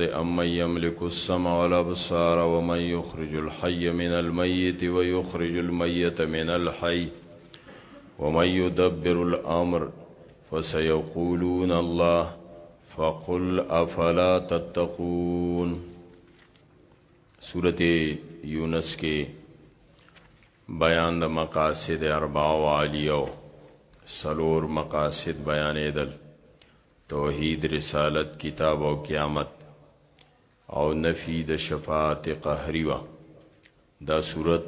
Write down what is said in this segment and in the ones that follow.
أمن يملك السمع والأبصار ومن يخرج الحي من الميت ويخرج الميت من الحي ومن يدبر الأمر فسيقولون الله فقل أفلا تتقون سورة یونس کې بیان د مقاصد اربعه و عالیه و سلور مقاصد بیانیدل توحید رسالت کتاب او قیامت او نفی د شفاعت قهری و دا صورت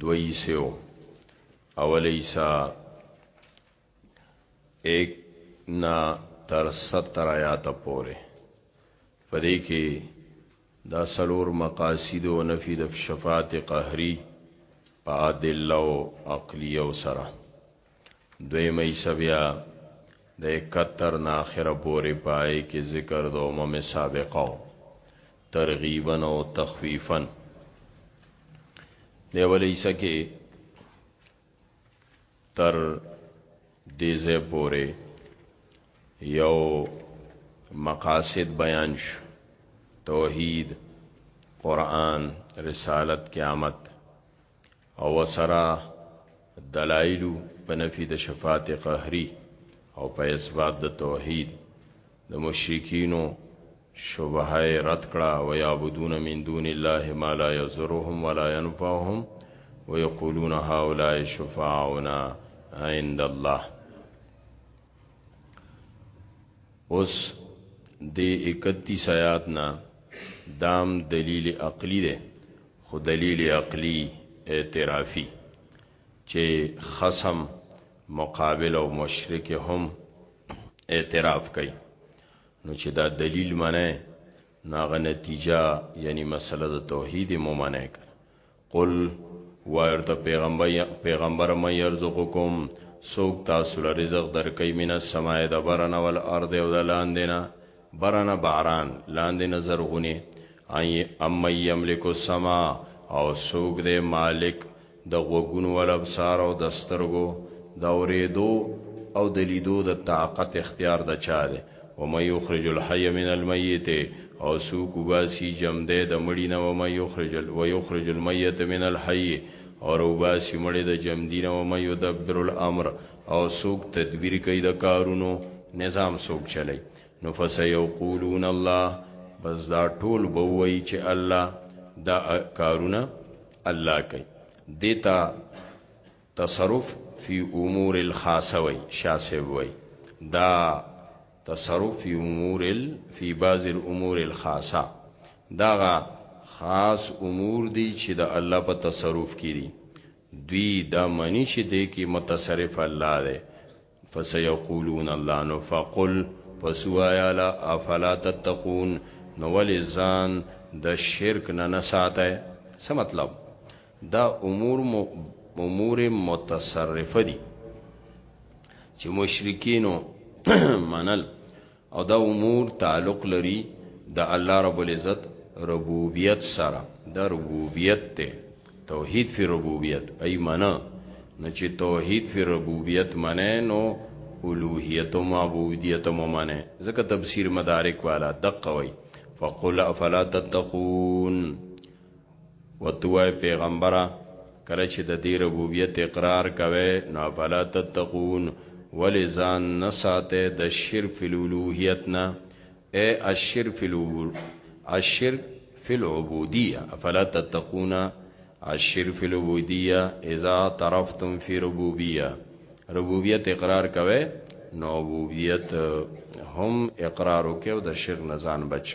دوی سیو اول ایسا ایک نا تر ستر آیات پوره په دې کې دا سلور مقاصد او نفي د شفاعت قهري په عادل او عقلی او سره دوی مې سبیا د 71 نا اخره پوره پای کې ذکر د امم سابقه ترغیبا او تخفیفا دی ولې سکه تر دې ځای پورې یو مقاصد بیان شو توحید قرآن رسالت قیامت او سره دلایل په نفي د شفاعت قهري او په اثبات د توحید د مشرکینو شبهه یې رد کړه ویعبدون من دون الله ما لا یضرهم ولا ینفعهم ویقولون هؤلاء شفاعنا عند الله اوس د 31 آیات نه دام دلیل عقلی ده خو دلیل عقلی اعترافی چه خصم مقابل او مشرک هم اعتراف کوي نو چې دا دلیل منه ناغه نتیجه یعنی مسله د توحید مومنه کړ قل ورته پیغمبر پیغمبر مې يرزقکم سوک تاسو له رزق درکې مینه سمای د برنه ول ارض او د لاندې نه برنه باران لاندې نظر غونی اي ام يملک السما او سوک دې مالک د غوږونو والابصار او د سترګو د اورېدو او د لیدو د طاقت اختیار د چا دی؟ ومن یخرج الحی من المیت او څوک وباسي جمدی د مړي نه ومن یخرج ویخرج المیت من الحی او روباسي مړی د جمدي نه ومن یدبر الامر او څوک تدبیر کوي د کارونو نظام څوک چلی نو فسیقولون الله بس دا ټول به وایي چې الله دا کارونه الله کوي دیتا تصرف فی امور الخاصه وی شاسه وی دا تصرف فی امور ال فی بعض الامور الخاصه داغه خاص امور دي چې د الله په تصرف کې دي دوی دا معنی چې دی کې متصرف الله دی فسيقولون الله نو فقل پس وایا لا افلا تتقون نو ولی ځان د شرک نه نه ساته څه مطلب دا امور مو امور متصرفه دي چې مشرکینو منل او دا امور تعلق لري د الله رب العزت ربوبیت سره دا ربوبیت ته توحید فی ربوبیت ای منا نو چې توحید فی ربوبیت منه نو الوهیت او معبودیت ممنه ځکه تفسیر مدارک والا دقه وای فقل افلا تتقون وتوای پیغمبره کله چې د دې ربوبیت اقرار کوي نو فلا تتقون ولی ځان نه ساته د شرک فی الوهیت نه اے الشرک فی الوهور الشرک فی العبودیه فلا تتقون الشرک فی العبودیه اذا طرفتم فی ربوبیه ربوبیت اقرار کوي نو ربوبیت هم اقرار وکړو د شرک نه ځان بچ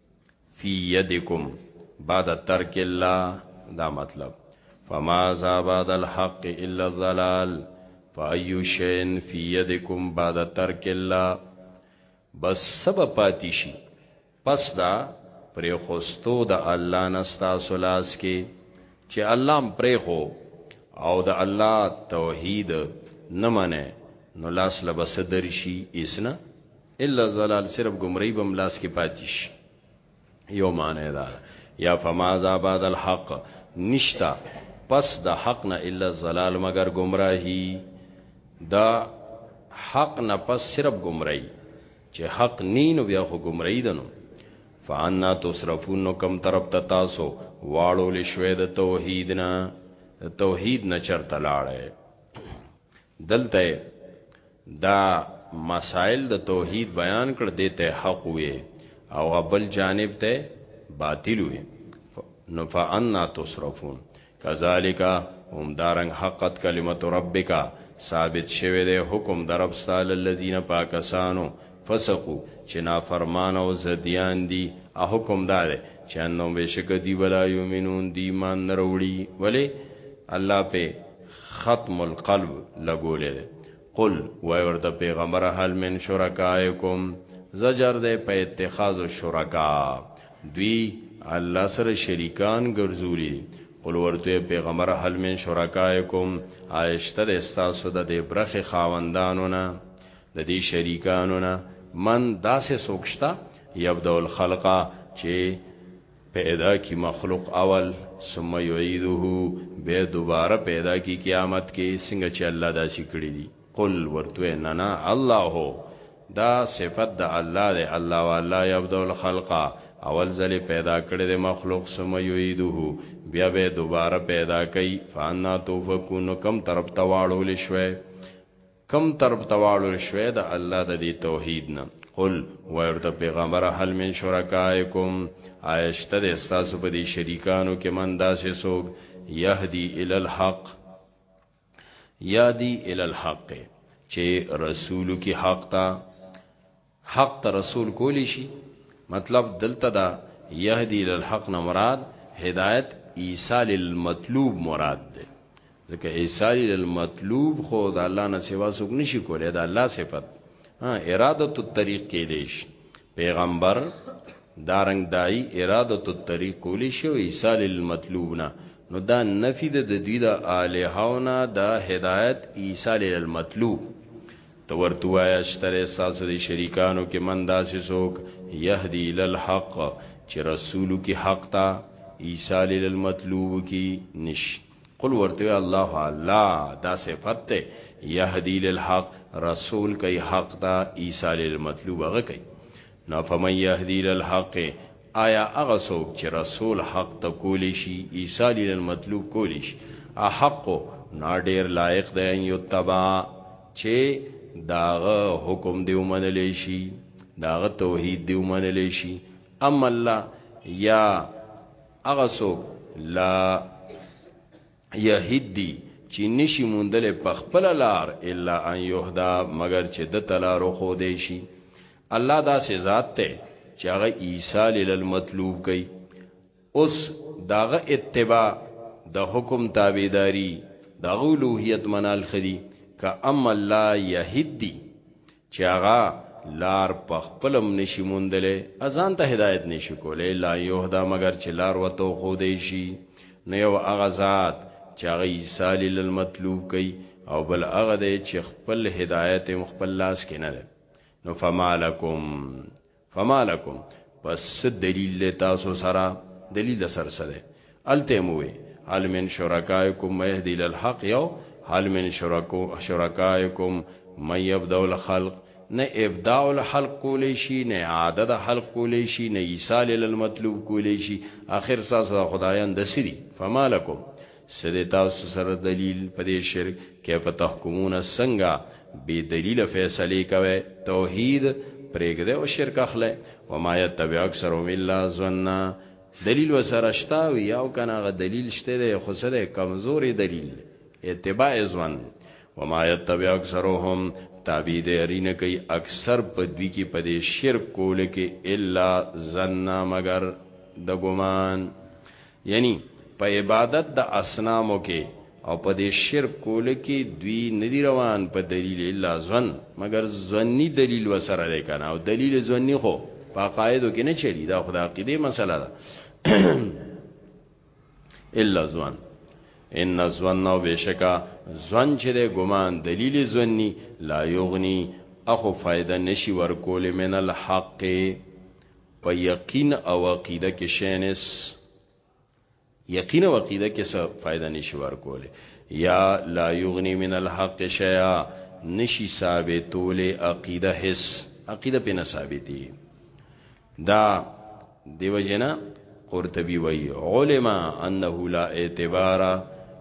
فی یدکم بعد ترک الله دا مطلب فما ذا بعد الحق الا الضلال فایو شین فی یدکم بعد ترک الله بس سبا پاتې شي پس دا پر خوستو د الله نستا سلاس کې چې الله م پرې خو او د الله توحید نه منه نو لاس لبس درشي اسنه الا زلال صرف گمری بم لاس کې پاتیش یو معنی دا یا فماذا بعد الحق نشتا پس د حق نه الا زلال مگر گمراهی دا حق نه پس صرف گمراهی چې حق نینو بیا خو گمراهی دنو فانا تصرفون نو کم طرف ته تاسو واړو لشوې د توحیدنا توحید نه چرته لاړې دلته دا مسائل د توحید بیان کړ دیته حق وي او بل جانب ته باطل وي نو فانا تصرفون کذالک هم دارنګ حقت کلمت ربک ثابت شوه د حکم درب سال الذين پاکسانو فسقو چې نافرمان او زديان دي ا حکم دا دی چې انو بشک دی ولا یومنون دی مان نروړي ولی الله په ختم القلب لګولی دی قل وایه ورته پیغمبره هل من شرکائکم زجر دی په اتخاذ الشرکاء دوی الله سره شریکان ګرځولی دی قل ورته پیغمبر هل من شرکائکم عائشته د استاسو د دې برخه خاوندانو نه د دې شریکانو نه من داسې سوکشتا یبدو الخلقا چې پیدا کی مخلوق اول ثم یعیده به دوباره پیدا کی قیامت کې څنګه چې الله داسې کړی دی قل ورته نه نه الله دا صفت د الله دی الله والا یبدو الخلق اول ځلې پیدا کړی د مخلوق ثم یعیده بیا به دوباره پیدا کوي فانا توفقون کم طرف تواړول شوی کوم طرف ته واړول شوی د الله د دې توحید نه قل ورته پیغمبر هل من شرکائکم آیشته د استاسو په دې شریکانو کې من داسې سوګ یهدی ال الحق یادی ال الحق چې رسول کی حق تا حق ته رسول کولی شي مطلب دلته دا يهدي للحق نه مراد هدایت ایصال المطلوب مراد ده ځکه ایصال المطلوب خو د الله نه سوا څوک نشي کولای دا الله صفت ها اراده الطريق کې دیش پیغمبر دارنګ دای اراده الطريق کولی شي او ایصال المطلوب نه نو دا نفی د دوی د الہونه د هدایت ایصال المطلوب ته ورته ووایه، شته دی ستاسو دې شریکانو کې من داسې څوک، یهدی الی الحق، چې رسولو کي حق ته، ایصال الی المطلوب کي نشي. قل ورته وایه، الله اعلی، دا صفت دی، یهدی الی الحق، رسول کوي حق ته، ایصال الی المطلوب هغه کوي. نو افمن یهدی الی الحق، آیا هغه څوک چې رسول حق ته کولی شي، ایصال الی المطلوب کولی شي، احق، نا ډېر لایق دی ان یتبع، چې داغه حکم دی ومنل شي داغه توحید دی ومنل شي ام الله یا هغه څوک لا یهدی چې نشي موندل په خپل لار الا ان یهدا مگر چې د تلارو خو دی شي الله دا سزا ته چې هغه عیسی لل مطلوب کوي اوس داغه اتباع د حکم تابعداري د غولوهیت منال خدي ک ام الله یهد دي چې هغه لار په خپلم نشي موندلې اذان ته هدایت نشي کولې لا یهدا مگر چې لار وته خو دی شي نو یو هغه ذات چې هغه ایصال للمطلوب کوي او بل هغه دی چې خپل هدایت خپل لاس کې نه نو فمالکم فما لکم پس دلیل له تاسو سره دلیل د سر سره الته موي هل من شرکائکم مهدی للحق یو هل من شرکو شرکائکم من یبدو الخلق نه ابداع الخلق کولی شي نه عادت خلق کولی شي نه ایصال المطلوب کولی شي اخر ساس خدایان د سری فما لکم څه دی تاسو سره دلیل په دې شرک کیف تحکمون څنګه بی دلیل فیصله کوي توحید پرېږده او شرک اخله و ما یتبع اکثرهم الا ظننا دلیل وسره شتا وی او کنه غ دلیل شته دی خو سره کمزوري دلیل اتباع ځوان و ما یتبع اکثرهم تابعداري نه کوي اکثر په دوی کې په دې شرک کول کې الا ظننا مگر د ګمان یعنی په عبادت د اصنامو کې او په دې شرک کول کې دوی ندی روان په دلیل الا ظن مگر ظنی دلیل وسره ده کنه او دلیل ظنی خو په قاعده کې نه چلی دا خدای عقیده مسله ده الا ظن ان ظن او بشکا ظن چې د ګمان دلیل ظنی لا یغنی اخو فائدہ نشي ورکول من الحق په یقین او عقیده کې شینس یقین او عقیده کې څه فائدہ نشي ورکوله یا لا یغنی من الحق شیئا نشي ثابتوله عقیده هیڅ عقیده په نه ثابتي دا دیو جنا قرطبی وی علم انه لا اعتبار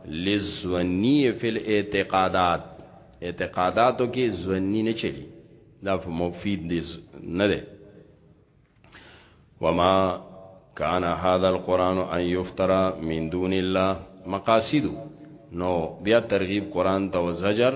للظنی فی الاعتقادات اعتقاداتو کې ظنی نه چلی دا مفید دی نه دی وما کان هذا القران ان یفترا من دون الله مقاصد نو بیا ترغیب قران ته زجر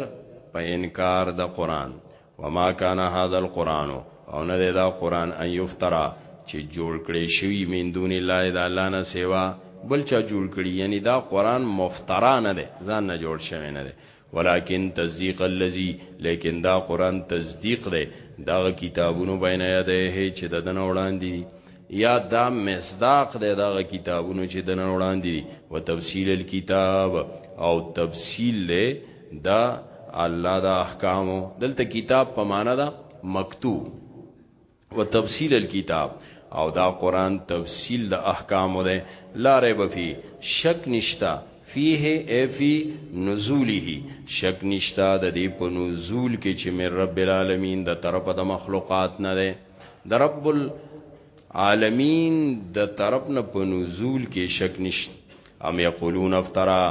په انکار د قران وما کان هذا القران او نه دی دا قران ان یفترا چې جوړ کړي شوی من دون الله د الله نه سیوا بل چا جوړ کړي یعنی دا قران مفترا نه ده ځان نه جوړ شوی نه ده ولكن تصديق الذي لیکن دا قران تصدیق دی دا کتابونو بین یده چې د دن وړاندې یا دا مصداق دی دا کتابونو چې دن وړاندې او تفصیل الكتاب او تفصیل له دا الله دا احکام دلته کتاب په معنا دا مکتوب وتفصیل الكتاب او دا قران تفصیل د احکام ده لا ریب فی شک نشتا فيه ای فی نزوله شک نشتا د دې په نزول کې چې من رب العالمین د طرف د مخلوقات نه ده د رب العالمین د طرف نه په نزول کې شک نشتا ام یقولون افترا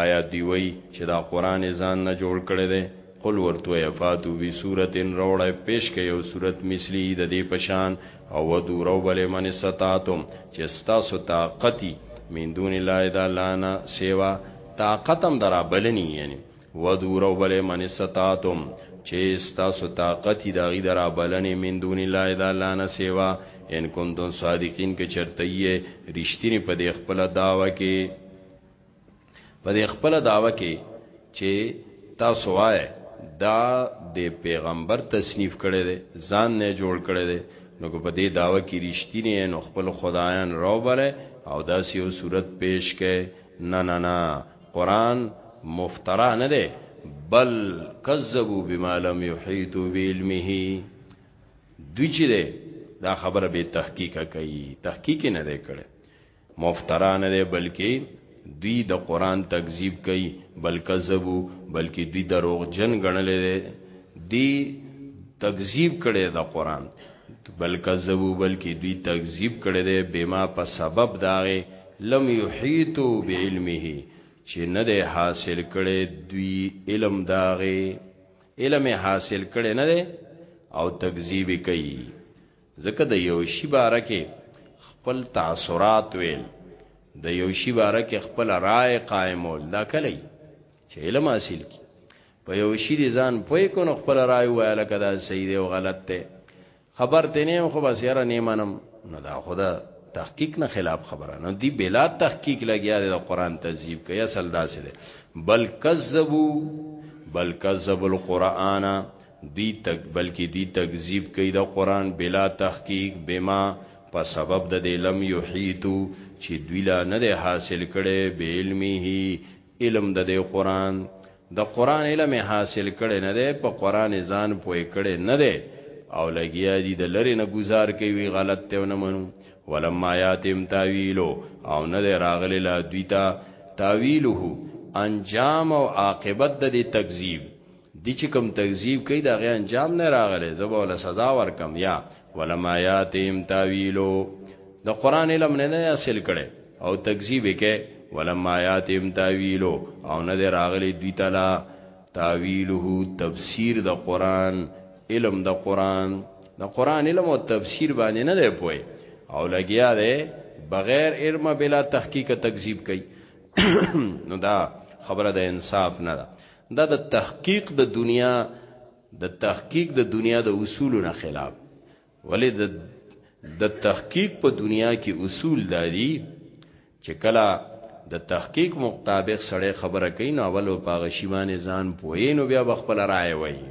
آیا دی وی چې دا قران ځان نه جوړ کړی دی قل ورتو یفاتو بی صورت روړه پیش کې یو صورت مثلی د دې پشان او ودو رو بل من ستاتم چې ستاسو طاقتی من دون الله الا لانا سیوا طاقتم درا بلنی یعنی ودورو بل من استطاعتم چه استاسو طاقتی داغی درا بلنی من دون الله دا الله نه سیوا ان کنتم صادقین که چرته یې رښتینی په دې خپل داوا کې په دې خپل داوا کې چې تاسو وای دا د پیغمبر تصنیف کړي دي ځان نه جوړ کړي دي نو په دې داوا کې رښتینی نو خپل خدایان راوبره او دا سیو صورت پیش کړي نه نه نه قران مفترا نه ده بل کذبوا بما لم يحيطوا بعلمه دوی چې ده دا خبره به تحقیق کوي تحقیق نه ده کړي مفترا نه ده بلکې دوی د قران تکذیب کوي بل کذبوا بلکې دوی دروغ جن غنل دي دی تکذیب کړي د قران بل کذبوا بلکې دوی تکذیب کړي دي بما په سبب داغه لم یحیتو بعلمه چې نه ده حاصل کړي دوی علم داغه علم حاصل کړي نه ده او تکذیب کوي ځکه د یو شی باره کې خپل تاثرات ویل د یو شی باره کې خپل رائے قائمول دا کلی چې علم حاصل کی په یو شی ځان پوی کو نو خپل رائے وایله کدا صحیح دی او غلط دی خبر ته نیم خو بس یاره نه منم نو دا خدا تحقیق نه خلاف خبره نه دی بلا تحقیق لګیا دی قرآن تهذیب کوي اصل داسې دی بل کذبو بل کذب القرآن دی تک بلکې دی تکذیب کوي د قرآن بلا تحقیق بما په سبب د دې لم یحیتو چې دوی لا نه حاصل کړي به علمه علم د دې قران د قران علم حاصل کړي نه دی په قران ځان پوي کړي نه دی او لګیا دي د لری نه گزار کوي غلط ته نه منو ولما یاتم تاویلو او نه دی راغلی لا دوی ته تاویله انجام او عاقبت د دې تکذیب دی چې کوم تکذیب کوي دا غي انجام نه راغلی زبا ول سزا ورکم یا ولما یاتیم تاویلو د قران علم نه نه حاصل کړي او تکذیب کې ولما یاتیم تاویلو او نه راغلی دوی تعالی تاویله تفسیر د قران علم د قران د قران علم او تفسیر باندې نه دی پوي او لګیا دی بغیر علم بلا تحقیق تکذیب کوي نو دا خبره د انصاف نه ده دا د تحقیق د دنیا د تحقیق د دنیا د اصولو نه خلاف ولې د د تحقیق په دنیا کې اصول دادي چې کله د تحقیق مطابق سړی خبره کوي نو اول په هغه شی باندې ځان پوهې نو بیا خپل رائے وایي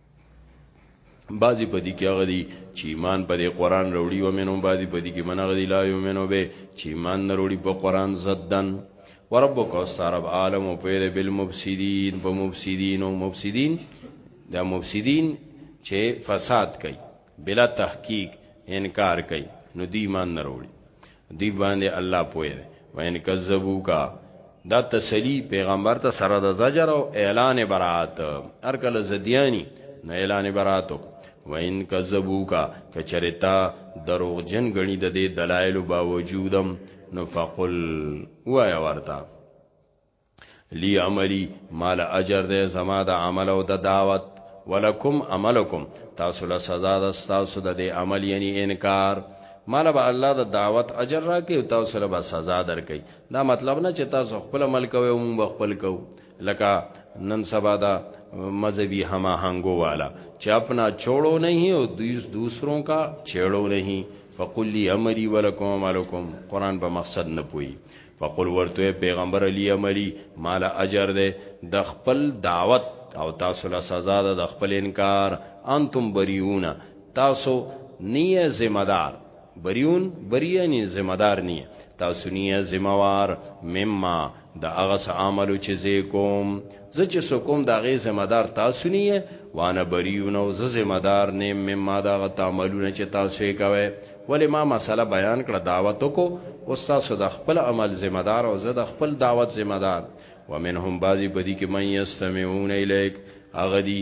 بعضی په دې کې هغه دي چې ایمان په دې قران وروړي او منو بعضی په دې کې منغه دي لا یمنو به چې ایمان نه وروړي په قران زدن وربک استرب عالم او پیر بالمفسدين په مفسدين او مفسدين دا مفسدين چې فساد کوي بلا تحقیق انکار کوي نو دی ایمان نه وروړي دی باندې الله پوهه ده وان کذبوکا دا تسلی پیغمبر ته سره د زجر او اعلان برات هر کله زدیانی نو اعلان براتو وان کذبوکا کچریتا دروغ جن غنی د دې دلایل باوجودم نو فقل وایا ورتا لی عملی مال اجر ده زما د عمل او د دعوت ولکم عملکم تاسو له سزا ده تاسو د دې عمل یعنی انکار مال به الله د دعوت اجر راکې او تاسو له به سزا درکې دا مطلب نه چې تاسو خپل عمل کوئ او موږ خپل کوو لکه نن سبا دا مذهبي هماهنګو والا چې خپل چوړو نه هي او دویس دوسروں کا چېړو نه هي فقل لي امري ولکم عملکم قران په مقصد نه پوي فقل ورته پیغمبر علی عملی مال اجر ده د خپل دعوت او تاسو له سزا ده د خپل انکار انتم بریون تاسو نیه ذمہ دار بریون بریانی ذمہ دار نیه تاسو نیه ذمہ وار مما د هغه عملو چې زه کوم زه چې څه کوم د هغې ذمه دار تاسو نه یې وانا بریون او زه ذمه دار نه یم مما د هغه تعملونه چې تاسو یې کوئ ولې ما مسله بیان کړه دعوت وکړو اوس تاسو د خپل عمل ذمه دار او زه د خپل دعوت ذمه دار ومنهم بعضی په دې کې من یستمعون الیک هغه دي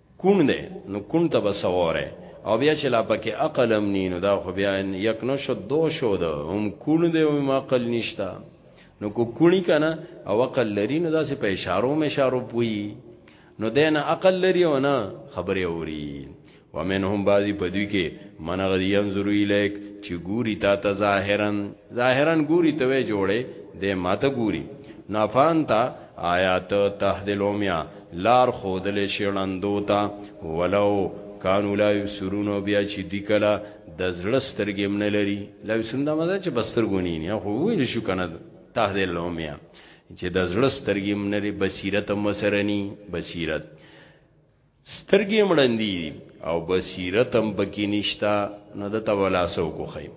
کوڼ دی نو کوڼ ته به څه وره او بیا چې لا پکې عقل هم نی نو دا خو بیا یک نو شو دو شو ده هم کوڼ دی او هم عقل نشته نو کو کوڼی کنه او عقل لري نو دا سه په اشارو مې اشارو پوي نو دین عقل لري او نه خبره اوري ومنهم بعضی پدوی کې من غدی ينظر الیک چې ګوري تا ته ظاهرا ظاهرا ګوري ته جوړه د ماته ګوري نافان تا آیات تهدی لومیا لار خودل شي ړندو ته ولو کانو لا یسرون بیا چې دی کله د زړه سترګې من لري لا یسرون دا مزه چې بستر ګونی نه خو ویل شو کنه تهدی لومیا چې د زړه سترګې من لري بصیرت مسرنی بصیرت سترګې هم ړندې دي او بصیرت هم پکې نشته نو د تولا سو کو خیم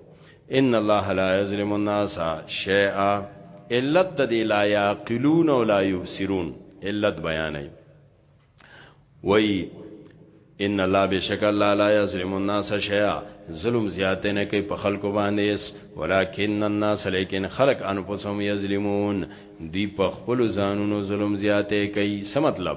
ان الله لا یظلم الناس شیئا علت د دی لا یعقلون او لا یبصرون علت بیانې وای ان الله بشک الله لا یظلم الناس شیئا ظلم زیات نه کوي په خلکو باندې ولکن الناس لیکن خلق انفسهم یظلمون دی په خپل ځانونو ظلم زیات کوي څه مطلب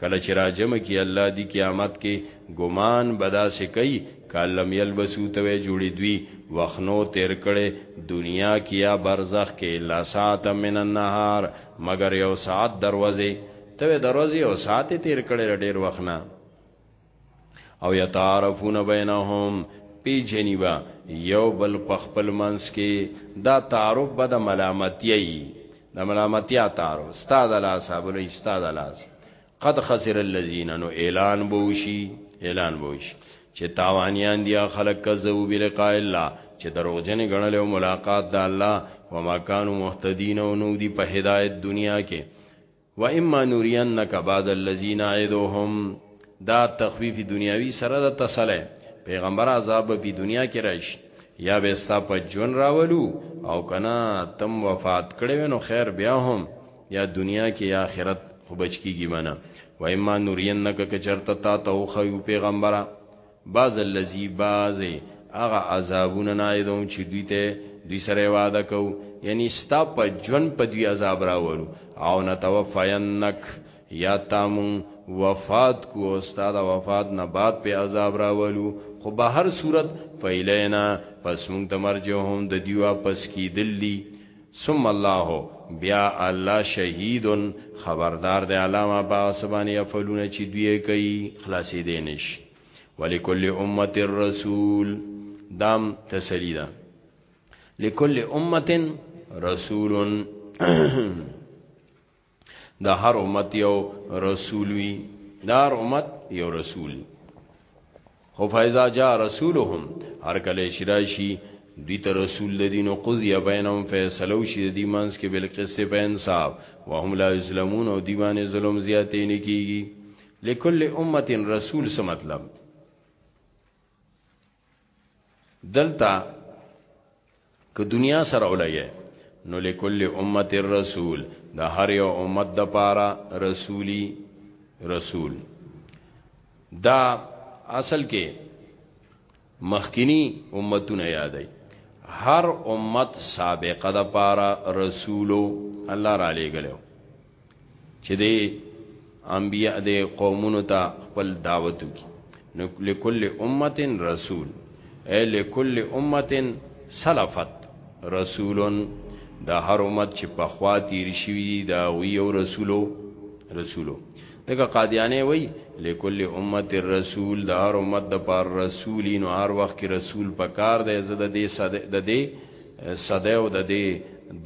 کله چې راجم کی الله دی قیامت کې ګمان بدا سې کوي کالم یلبسو ته جوړې دوی وخنو تیر کړي دنیا کې یا برزخ کې لا ساعت من النهار مگر یو ساعت دروازه ته دروازه یو ساعت تیر کړي ډیر وخنه او یتعارفون بینهم پی جنیبا یو بل پخپل منس کې دا تعارف به د ملامتیي د ملامتیا تعارف استاد الله صاحب له استاد الله قد خسر الذين نو اعلان بوشي اعلان بوشي چې تاوانیان دي خلک کذو بلقاء الله چې دروغجن غنل او ملاقات د الله وما كانوا مهتدين او نو دي په هدايت دنیا کې و اما نورینک بعد الذی نعدهم دا تخفیف دنیاوی سره د تسلی پیغمبر عذاب په دنیا کې راشي یا به ستا په جون راولو او کنا تم وفات کړي نو خیر بیا هم یا دنیا کې یا آخرت خو بچ کیږي منه و اما نورینک کچرتا تا تو خو پیغمبره باز الذی باز هغه عذابونه نایدوم چې دوی ته دوی سره وعده کو یعنی ستا په ژوند په دوی عذاب راولو او نتوفینک یا تامون وفات کو استاد وفات نه بعد په عذاب راولو خو به هر صورت فیلینا پس مونږ ته مرجعهم د دیوا پس کی دلی ثم الله بیا الله شهید خبردار دی علامه با سبانی افلون چې دوی کوي خلاصې دي نش ولکل امه الرسول دام تسلی ده لکل امه رسول د هر امت یو رسول وی دار امت یو رسول خو فیضا جا رسولهم هر کله شراشی دوی ته رسول د دین او قضیه بینهم فیصلو شي د دیمانس کې بل قصه په انصاف وهم لا یسلمون او دیوانه ظلم زیاتې نه کیږي لکل امه رسول څه مطلب دلته که دنیا سره ولګي نو لكل امه الرسول د هر یو امت د پاره رسولي رسول دا اصل کې مخکینی امتونه یادای هر امت سابقه د پاره رسولو الله را لېګلو چې دی انبیاء د قومونو ته خپل دعوت وکي نو لكل امه رسول اي لكل امه سلفت رسول د هر امت چې په خوا تیر شوی دی دا وی او رسولو رسولو دغه قادیانه وی لكل امه الرسول د هر امت د پر رسولین هر وخت کې رسول پکار دی زده د دې صد د دې صدیو د دې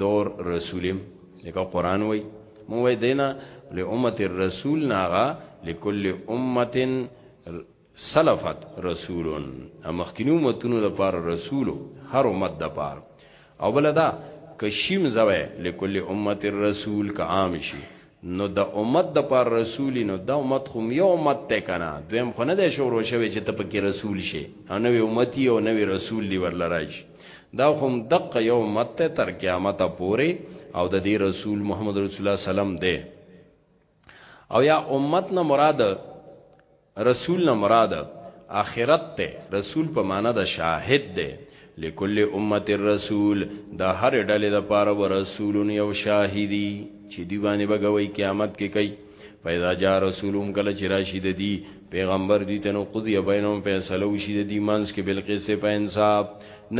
دور رسولم لکه قران وای مو وای دینا لامه الرسول ناغا لكل امه سلفت رسول امخکینو متونو د پار رسول هر امت د پار او بلدا کشیم زوی لكل امه الرسول کا عام شي نو د امت د پر رسول نو د امت خو یو امت ته کنه دویم خو نه د شورو شوی چې ته پکې رسول شي او نو امتی او نو رسول دی ورل راځي دا هم دقه یو مت تر قیامت پورې او د دې رسول محمد رسول الله سلام دی او یا امت نه مراد رسول نه مراد اخرت ته رسول په معنا د شاهد دی لکل امه الرسول دا هر ډلې د پاره ورسولون یو شاهدی چې دی باندې بغوي قیامت کې کوي فاذا جاء رسولهم کله چې راشي د دې پیغمبر دوی ته نو قضیه بینهم فیصله وشي د دې منځ کې بل قصه په انصاف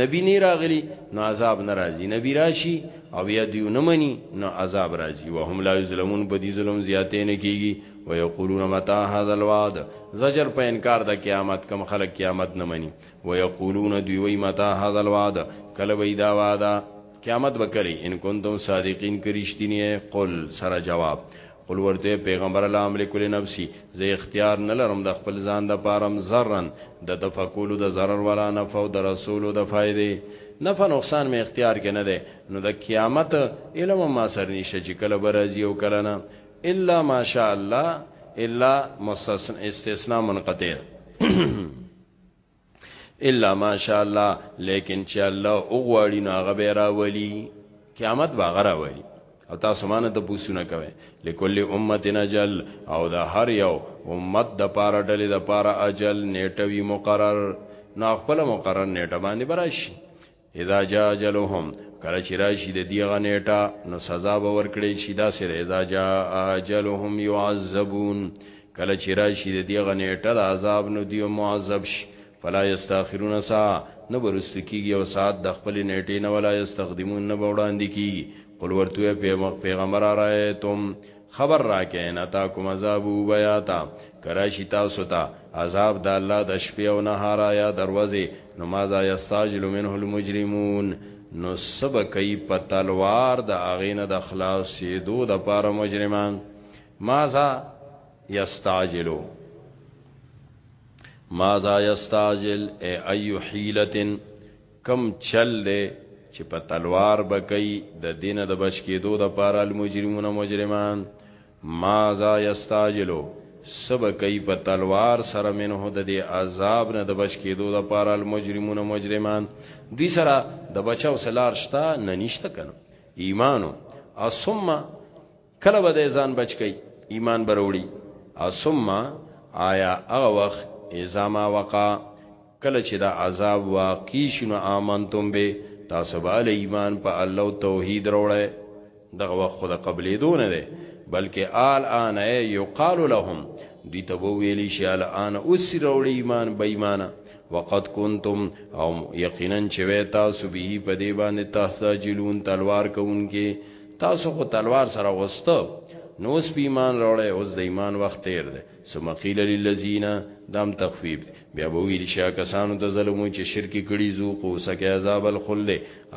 نبی نه راغلی نو عذاب ناراضي نبی راشي او بیا دوی نه مني نو عذاب راځي وهم لا یظلمون په دې ظلم زیاتې نه کیږي ويقولون متى هذا الوعد زجر په انکار د قیامت کم خلک قیامت نه مني ويقولون دوی وی متى هذا الوعد کله وی دا وعده قیامت به کلی ان کنتم صادقین که رښتینی یې قل سره جواب قل ورته وایه پیغمبره لا املک لنفسي زه اختیار نه لرم د خپل ځان دپاره هم ضرا د دفع کولو د ضرر ولا نفع او د رسولو د فایدې نفع نقصان مې اختیار کې نه دی نو د قیامت علم هم ما سره نشته چې کله به راځي او کله نه الا ماشاء الله الا مستثنی استثناء منقطع الا ماشاءالله لیکن چې الله او غواړي نو هغه به راولي قیامت به هغه راولي او تاسو مانه ته پوښتنه کوي لکل امتنا جل او دا هر یو امت د پاره ډلې د پاره اجل نیټوي مقرر نو خپل مقرر نیټه باندې براشي اذا جاء اجلهم کله چې راشي د دی غنیټه نو سزا به ورکړي شي دا سره اذا جاء اجلهم يعذبون کله چې راشي د دی غنیټه د عذاب نو دی معذب شي فلا یستاخرون سا نه برست کیږي او سات د خپل نیټې نه ولا یستقدمون نه وړاندې کیږي قل ورته پیغمبر رايتم خبر راکه ان اتاکم عذابه بیاتا که راشي تاسو ته عذاب د الله د شپې او نهار آیا د ورځې نو ماذا یستعجل منه المجرمون نو څه به کوي په تلوار د هغې نه د خلاصېدو دپاره مجرمان ماذا یستعجلو ماذا یستعجل ای ایو حیلتن کوم چل دی چې په تلوار به کوي د دینه د بچ کېدو د پاره المجرمون مجرمان ماذا یستاجلو سب کوي په تلوار سره منه د دې عذاب نه د بچ کېدو د پاره المجرمون مجرمان دوی سره د بچاو سلار شته نه نشته کنه ایمانو اسمه کله به د ځان بچ کی ایمان بروړي او ثم آیا هغه وخت اذا ما وقا کله چې دا عذاب واقع شنو امنتم به تاسو به له ایمان په الله او توحید وروړی دغه وخت خود قبلې دونه ده بلکې آل آن یقال لهم دی ته ویلی شي آل آن اوس وروړي ایمان بې ایمانه وقد کنتم او یقینا چې تاسو به په دې باندې تاسو جلون تلوار کوونکې تاسو خو تلوار سره وسته نو اس په ایمان راوړې اوس د ایمان وخت تیر دی ثم قیل للذین دام تخفیف دی. بیا به ویل شي کسانو ته ظلمو چې شرک کړي زو کو سکه عذاب الخلد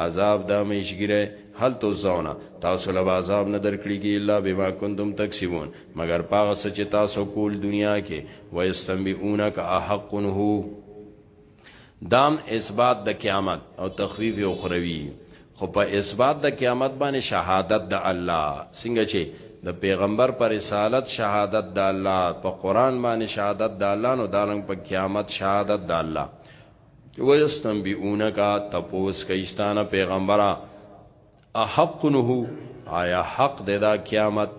عذاب د مشګره هل تو زونه تاسو له عذاب نه درکړي کې الا بما کنتم تکسبون مگر پاغه سچ تاسو کول دنیا کې و استنبئونک احقن هو دام اثبات د قیامت او تخویف اخروی خو په اثبات د قیامت باندې شهادت د الله څنګه چې د پیغمبر پر رسالت شهادت د الله په قران باندې شهادت د الله نو دالنګ په قیامت شهادت د الله ويستنبئونک تپوس کیستانه پیغمبره احقنه آیا حق د دا قیامت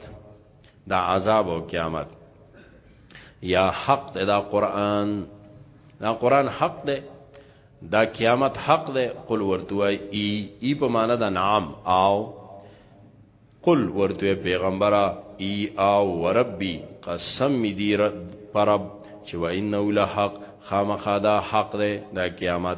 دا عذاب او قیامت یا حق د دا قران دا قران حق ده دا قیامت حق ده قل ورتوای ای ای په معنا دا نعم او قل ورتوی پیغمبره ای او وربی قسم می دی رب پرب چې و انه لحق خامخا دا حق ده دا قیامت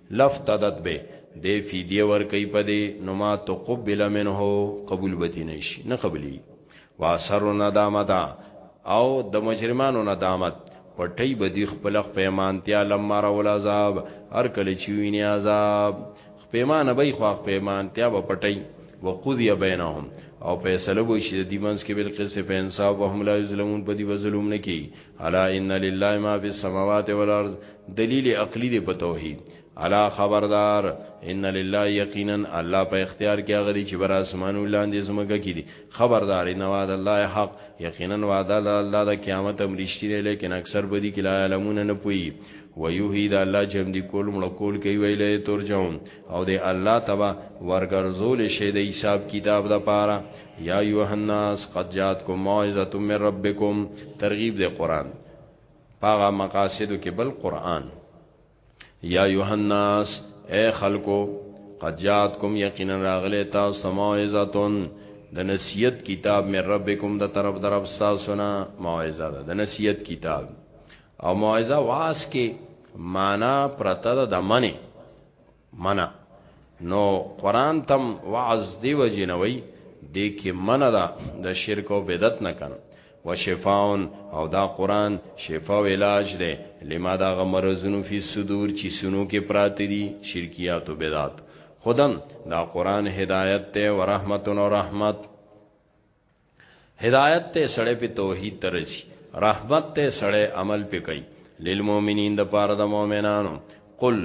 لفتدت به دی فدیه ورکی پدی نو ما تقبل منه قبول بتی نشی نه قبلی واسر ندامت او د مجرمانو ندامت پټی بدی خپل پیمانتیا لمر ول عذاب هر کله چې ویني عذاب پیمانه به خو پیمانتیا به پټی وقضی بینهم او فیصله وشي د دې منځ کې بل قصه په انصاف او هم لا ظلمون په دې ظلم نه کی الا ان لله ما فی السماوات والارض دلیل عقلی دی په توحید الا خبردار ان لله یقینا الله په اختیار کې هغه دی چې بر اسمانو لاندې زمګه کې دي خبردار ان وعد الله حق یقینا وعده الله د قیامت هم رښتینی لیکن اکثر بدی کې لا علمون نه پوي ويوهي د الله چې هم دي کول مړ کول کوي ویلې ترجم او د الله تبا ورګرزول شي د حساب کتاب د پاره یا ایها الناس قد جاتکم موعظه من ربکم ترغیب د قران پاغه مقاصدو کې بل قران یا ایها الناس اے خلکو قد جاتکم یقینا راغله تاسو موعظه د نصیحت کتاب من ربکم د طرف درف ساسنا موعظه ده د نصیحت کتاب او موعظه واس کې معنا پرته د منی منع نو قران تم وعظ دی وجه نه وی دی کی منع دا د شرک او بدعت نه کن وشفاون او دا قران شفا او علاج دی لما دا غمرزونو فی صدور چی سونو کې پراته دي شرکیات او بدعت خودم دا قران هدایت ته او رحمت او رحمت هدایت ته سړی په توحید ترسي رحمت ته سړی عمل په کوي للمؤمنین د پاره د مؤمنانو قل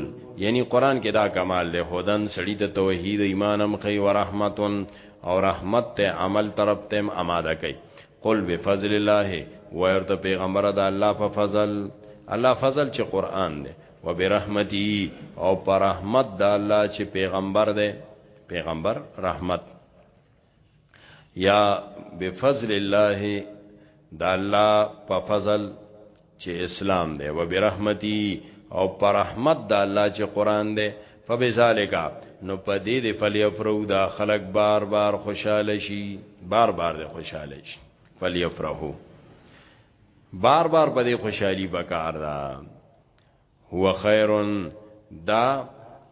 یعنی قران کې دا کمال له هدن سړی د توحید ایمانم کوي ورحمتون او رحمت ته عمل طرف ته اماده کوي قل بفضل الله ورته پیغمبر د الله په فضل الله فضل چې قران دی وبرحمتی او پر رحمت د الله چې پیغمبر دی پیغمبر رحمت یا بفضل الله د الله په فضل چې اسلام دی و برحمتي او پر رحمت د الله چې قران دی فبذالک نو په دې د فلی افرو دا خلق بار بار خوشاله شي بار بار د خوشاله شي فلی افرحو بار بار په دې خوشحالي بکار ده هو خیر دا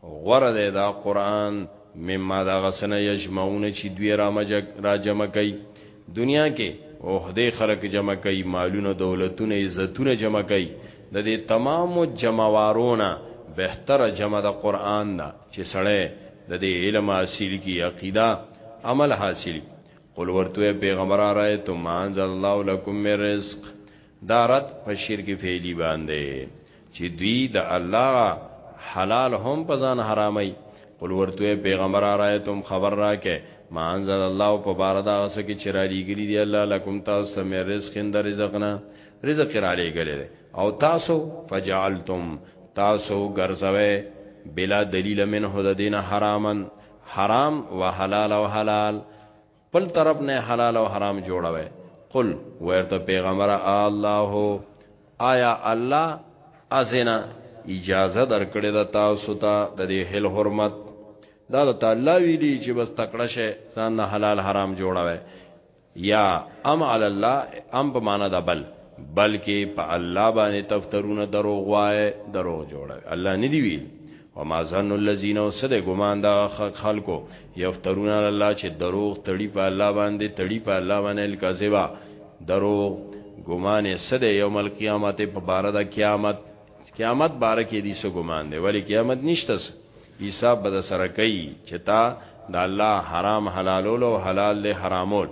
غره دی دا قران مما دا غسنه یجمعون چې دوی را مجک را جمع کوي دنیا کې اوه دې خلک جمع کوي مالونه دولتونه عزتونه جمع کوي د دې تمامو جمعوارونه بهتره جمع د قران دا چې سړی د دې علم حاصل کی عقیده عمل حاصل قل ورته پیغمبر رايتم انزل الله لكم من رزق دا رد په شرک فعلی باندې چې دوی د الله حلال هم په ځان حرامي قل ورته پیغمبر رايتم خبر راکې ما انزل الله په بار دا غس کې چرای لګري دی الله لکم تاسو مې رزق اند رزقنا رزق را لګري او تاسو فجعلتم تاسو ګرځوي بلا دلیل منه د دین حرامن حرام و حلال او حلال خپل طرف نه حلال او حرام جوړوي قل ورته پیغمبر الله آیا الله ازنا اجازه درکړې ده تاسو ته د دې هل حرمت دا د تعالی ویلي چې بس تکړه شه ځان نه حلال حرام جوړوي یا ام علی الله ام په معنا ده بل بلکې په الله باندې تفترونه دروغ وای دروغ جوړوي الله نه دی ویل وما ظن الذين وسد ګمان دا خلکو یفترون علی الله چې دروغ تړي په الله باندې تړي په الله باندې الکذبا دروغ ګمان سد یوم القیامت په بار د قیامت قیامت بار کې دي سو ګمان دی ولی قیامت نشته حساب به سره کوي چې تا د الله حرام حلالول او حلال له حرامول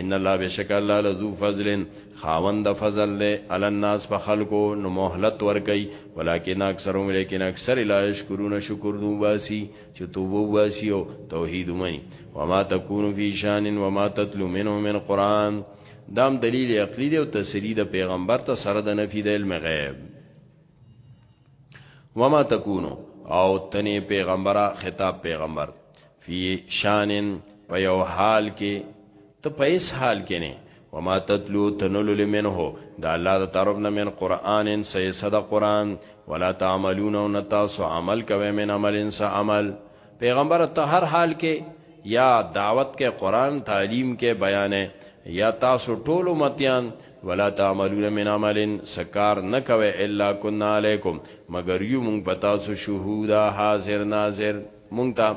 ان الله بشک الله لذو فضل خاوند فضل له علی الناس په خلکو نو مهلت ورکي ولکن اکثرهم لیکن اکثر لا شکرونه شکر نو باسي چې توبه باسي او توحید ومني وما تكون فی شان وما تتلو منه من قران دام دلیل عقلی دی او تسلی د پیغمبر ته سره د نفی د علم غیب وما تکونو او تنی پیغمبره خطاب پیغمبر فی شانن په یو حال کې ته په اس حال کې نه وما تتلو تنلو لمنه دا الله د طرف نه من قران ان سي صد قران ولا تعملون ان تاسو عمل کوي من عمل انس عمل پیغمبر ته هر حال کې یا دعوت کې قران تعلیم کې بیان ہے یا تاسو ټول امتیان ولا تعملون من عمل سکار نکوي الا كنا علیکم مگر یو مونږ پتا سو شهودا حاضر ناظر مونږ ته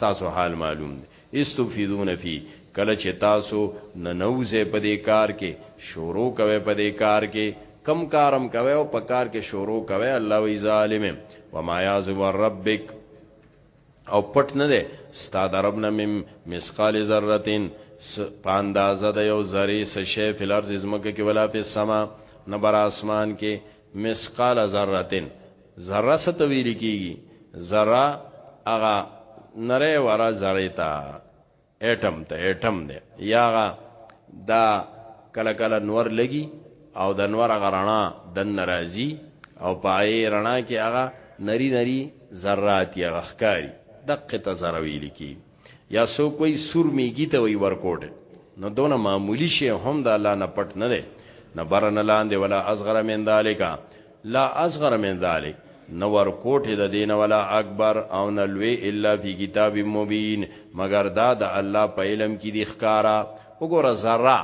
تاسو حال معلوم دي استفیدون فی کله چې تاسو ننوځه په دې کار کې شروع کوي په دې کار کې کم کارم کوي او په کار کې شروع کوي الله وی ظالم و ما یعذ ربک او پټ نه ده استاد عرب نه مم مسقال ذرتين په اندازه د یو ذری سشه فل ارض زمکه کې ولا په سما نه بر اسمان کې مسقال ذرتين ذره ستویل کیږي ذره اغه نره ورا ذره تا اټم ته اټم دی یاغه دا کله کله نور لګي او د نور غرانا د ناراضي او پای رڼا کې هغه نری نری ذرات یا غخکاری دقه ته ذره ویل کی یا سو کوئی سور میګی ته وی ورکوټ نو دونه معمولی شی هم د الله نه پټ نه دی نه برن لاندې ولا اصغر من ذالک لا اصغر من ذلک نه ورکوټې د دین ولا اکبر او نه لوی الا فی کتاب مبین مگر دا د الله په علم کې دی ښکارا وګوره ذره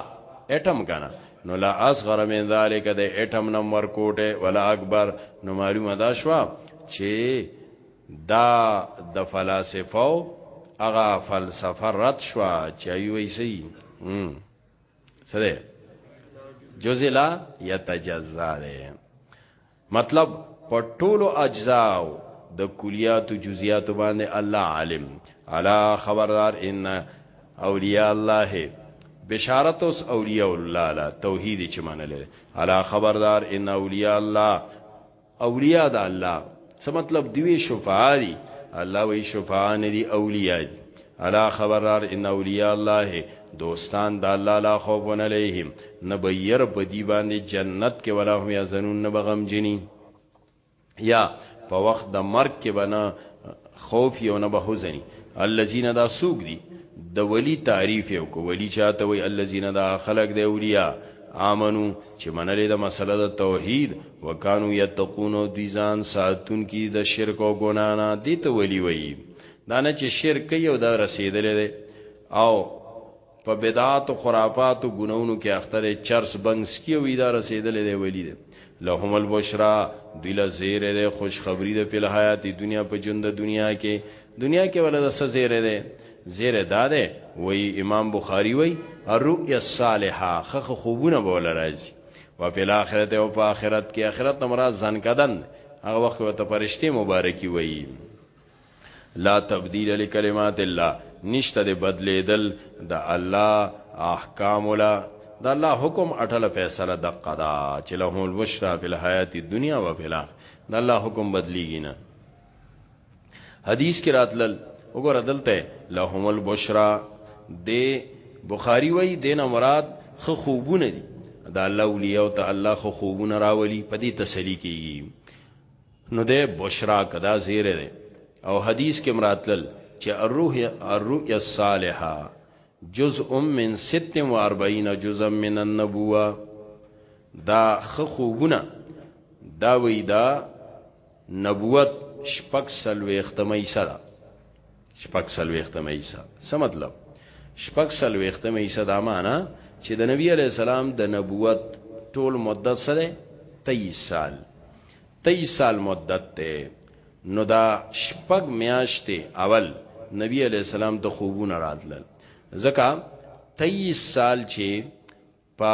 اټم کنه نو لا اصغر من ذلک د اټم نم ورکوټه ولا اکبر نو معلومه دا شو چې دا د فلسفو هغه فلسفه رد شو چې وی سي سره جز لا یتجزا ده مطلب په ټولو اجزاو د کلیات او جزئیات باندې الله عالم الا خبردار ان اولیاء الله بشارت اوس اولیاء الله لا توحید چې منل الا خبردار ان اولیاء الله اولیاء د الله څه مطلب دوی شفاعه دي الله وی شفاعه نه دي اولیاء دي الا خبردار ان اولیاء الله دوستان د الله لا خوف علیهم نه بیر بدی باندې جنت کې ولا هم یزنون نه بغم جنی یا په وخت د مرګ کې بنا خوف یو نه بهوزنی الذين دا سوق دي د ولی تعریف یو کو ولی چاته وی الذين دا خلق د اولیاء آمنو چې منلې د مسله د توحید وکانو یتقون او دوی ځان ساتون کی د شرک او ګنا نه دي ته ولي وي دا نه چې شرک یو دا رسیدلې ده او په بدعات او خرافات او ګناونو کې اختر چرس بنګس کیوي دا رسیدلې ده ولي ده لهم البشرا دوی له زیره ده خوشخبری ده په حیات دنیا په ژوند دنیا کې دنیا کې ولا د سزیره ده زیره داده وی امام بخاری وی الرؤيا الصالحه خخ خوبونه بول راځي و په الاخرت او په اخرت کې اخرت مراد ځان کدن هغه وخت ته فرشتي مبارکي وی لا تبدیل لکلمات الله نشته د بدلیدل د الله احکام لا د الله حکم اٹل فیصله د قضا چې له البشرا فی الحیات الدنیا و فی الاخره د الله حکم بدلیږي نه حدیث کې راتلل وګوره دلته لهم البشرا د بخاری وای دینه مراد خو خوبونه دي د الله اولیاء او ته الله خو خوبونه راولي په دې تسلی کیږي نو ده بشرا کدا زیره ده او حدیث کې مراتل چې الروح الرؤيا الصالحه جزء من 46 جزء من النبوه دا خخوبونه دا وی دا نبوت شپک سلوی ختمه سره شپک سلوی ختمه سره څه مطلب شپک سلوی ختمه سره دا معنی چې د نبی علی السلام د نبوت ټول مدت سره 23 سال تیس سال مدت دی نو دا شپږ میاشتې اول نبی علیه السلام ته خوبونه راتلل ځکه تیس سال چې په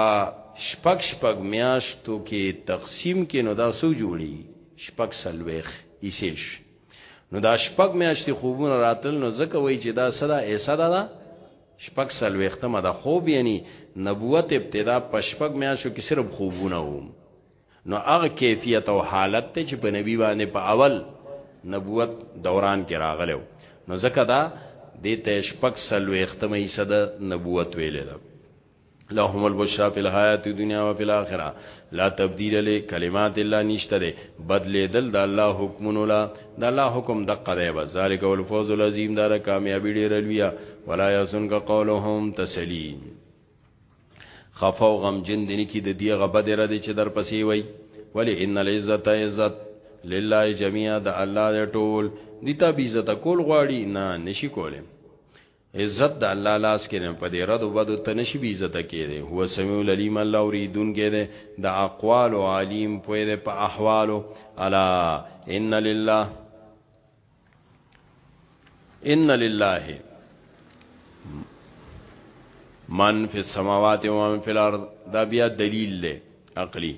شپږ شپږ میاشتو کې تقسیم کې نو دا سو جوړي شپږ سلويخ ایسیش نو دا شپږ میاشتې خوبونه راتل نو ځکه وای چې دا صدا ایسا دا, دا شپږ سلويختمه دا خوب یعنی نبوت ابتدا په شپږ میاشتو کې صرف خوبونه وو نو هغه کیفیت او حالت ته چې په نبی باندې په اول نبوت دوران کې راغلو نو ځکه دا د تیش پک سلو ختمه ایسه د نبوت ویلې ده لهم البشرا فی الحیات دنیا و فی الاخره لا تبدیل له کلمات الله نشته ده بدلې دل د الله حکمونو لا د الله حکم دقه دی بس ذالک الفوز العظیم دا کامیابی ډیر لویه ولا یسنک قولهم تسلیم خفا او غمجن دي نه کی د دی غبد را دي چې در پسې وای ولی ان العزت عزت لله جميعا د الله د ټول دي ته بي عزت کول غواړي نه نشي کوله عزت د الله لاس کې نه پدې رد او بد ته نشي بي عزت کېده هو سميع العليم الله اوریدون کېده د اقوال او عليم په دې په احوالو الا ان لله ان لله من فی السماوات و من فی الارض دا بیا دلیل له عقلی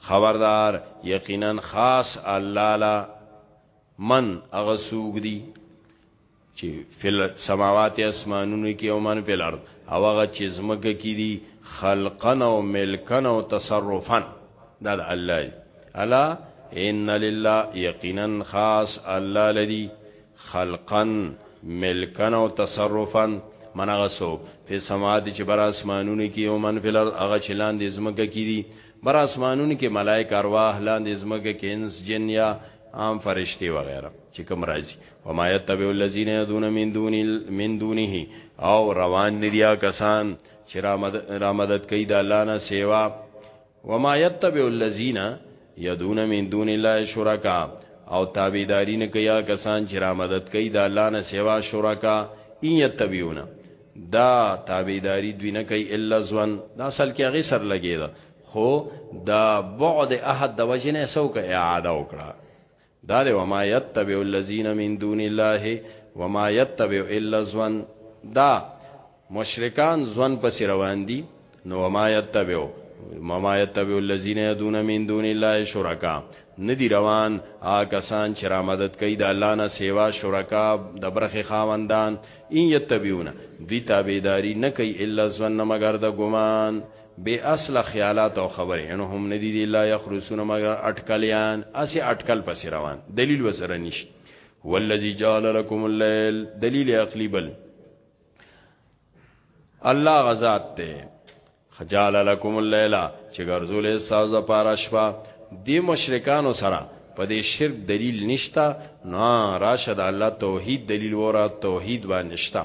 خبردار یقینا خاص الله لا من اغه سوق دی چې فل سماوات اسمانونو کې او من فل ارض او هغه چې زمګه کې دي خلقن او ملکن او تصرفن دا د الله دی الا ان لله یقینا خاص الله لدی خلقا ملکا او تصرفا من هغه څوک په سماعت چې بر اسمانونو کې او من فلر هغه چې لاندې زمګه کې دي بر اسمانونو کې ملائک ارواح لاندې زمګه کې انس جن یا عام فرشتي وغیرہ چې کوم راځي و ما يتبع الذين يدون من دون من دونه او روان دي یا کسان چې را مدد کوي د الله نه سیوا وما يتبع الذين يدون من دون الله شرکا او تابعداري نه کوي کسان چې را مدد کوي د الله نه سوا شرکا ان يتبعون دا تابعداري دوی نه کوي الا ځوان دا اصل کې هغه سر لګي دا خو دا بعد احد د وجنه سو کا اعاده وکړه دا دی وما یتبع الذین من دون الله وما یتبع الا الظن دا مشرکان ځوان پس روان دي نو وما یتبع وما یتبع الذین یدون من دون الله شرکا ندی روان آ کسان چې را مدد کوي د الله نه سیوا شرکا د برخې خاوندان ان یتبعون دوی تابعداري نه کوي الا ظن مگر د ګمان بی اصل خیالات او خبره انو هم ندی دی لا یخرسون مگر اٹکلیان اسی اٹکل پس روان دلیل وسره نش هو الذی جعل لكم الليل دلیل عقلی بل الله غزاد ته خجال لكم الليل چې ګرځولې ساز پارا شپه دی مشرکانو سره په دې شرک دلیل نشتا نه راشه د الله توحید دلیل وره توحید باندې نشتا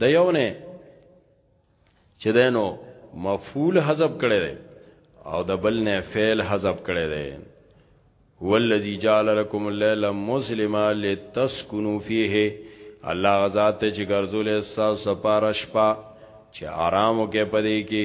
د یو نه چې دینو مفعول حذف کړي دی او د بل نه فعل حذف کړي دی والذي جعل لكم الليل مسلما لتسكنوا فيه الله غزاد ته چې ګرځولې ستا سپاره شپه چې آرامو کې پدې کې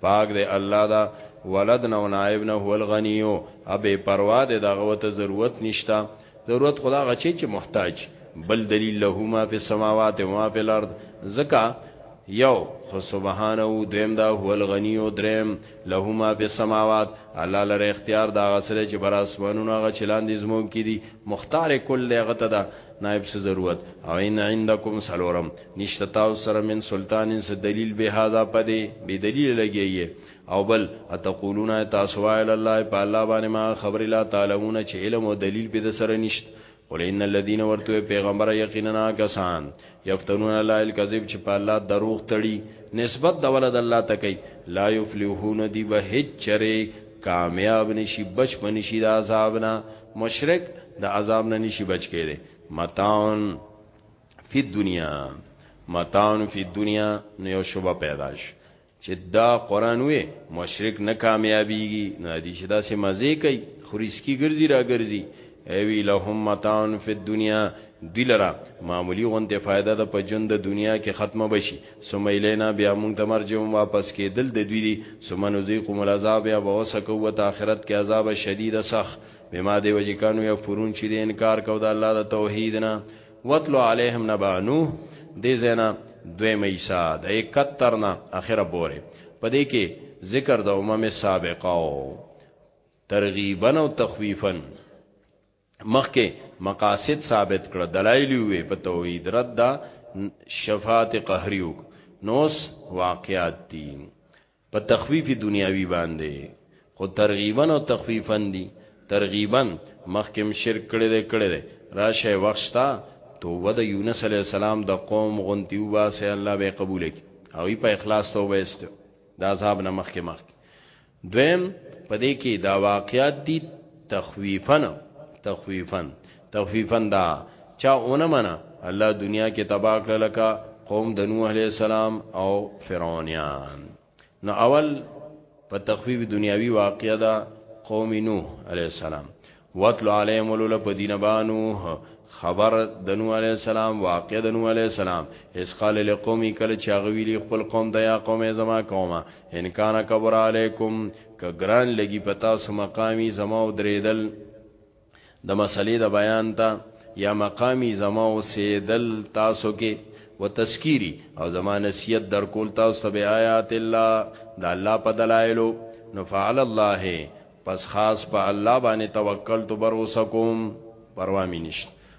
پاک دی الله دا ولد نه او نائب نه هو الغنیو ابه پروا دی دا غوته ضرورت نشتا ضرورت خدا غچی چې محتاج بل دلیل له ما فی السماوات و ما فی الارض زکا یو خو سبحانه او دویم دا هو الغنی او دریم له ما فی السماوات الله لره اختیار دا غسره چې بر اسمانونو غ چلان دي زمون کې دي مختار کل دغه ته دا نائب څه ضرورت او ان عندکم سلورم نشته تاسو سره من سلطان انس دلیل به هاذا پدې به دلیل لګیږي او بل اتقولون تاسو وایل الله په الله باندې ما خبر لا تعلمون چې علم او دلیل به سره نشته قل ان الذين ورتو پیغمبر یقینا کسان یفتنون الله الكذب چې په الله دروغ تړي نسبت د ولد الله تکي لا یفلحون دی به هیڅ چره کامیاب نشي بچ بنشي د عذاب نه مشرک د عذاب نه نشي بچ کېږي متاون فی دنیا متان فی دنیا نو یو شوبه پیدا شي چې دا قران وې مشرک نه کامیابیږي نه دي چې دا سه مزه کوي خریس کی ګرځي را ګرځي ایوی لهم متان فی الدنیا دلرا معمولی غونته فائدہ د پجن د دنیا کې ختمه بشي ثم الینا بیا مونږ ته مرجم واپس کېدل د دوی دي ثم نذيقهم العذاب یا وسکو وت اخرت کې عذاب شدید سخت بما دی وجکانو یا فرون چې د انکار کو د الله د توحید نه وتلو علیهم نبا نوح دې زینا دوی مېسا د 71 نه اخره پورې پدې کې ذکر د امم سابقه او ترغیبا او تخویفا مخکې مقاصد ثابت کړ دلایل وي په توحید رد دا شفاعت قهریو نوس واقعات دي په تخفیف دنیاوی باندې خو ترغیبا او تخفیفا دي ترغیبا مخکم شرک کړي دي کړي دي راشه وخشتا توبه د یونس علی السلام د قوم غنتی وباسه الله به قبول کړي او په اخلاص توبه است د عذاب نه مخکې مخکې دویم پدې کې دا واقعات دي تخویفن تخویفن تخفیفا دا چا اونه منه الله دنیا کې تبا کړ لکه قوم د نوح علی السلام او فرعونیان نو اول په تخفیف دنیاوی واقعیا دا قوم نوح علی السلام وتلو علیهم ولول په دین بانو خبر د نوح علی السلام واقع د نوح علی السلام اس قال لقومی کله چا غویلی خپل قوم د یا قوم زما قومه ان کان کبر علیکم ک ګران لګی پتا سو مقامی زما او دریدل د مسلې د بیان ته یا مقامی زما او سیدل تاسو کې وتذکیری او زما نصیحت در کول تاسو به آیات الله د الله په دلایلو نفعل الله پس خاص په الله باندې توکل تو باور وسکوم پروا مې نشته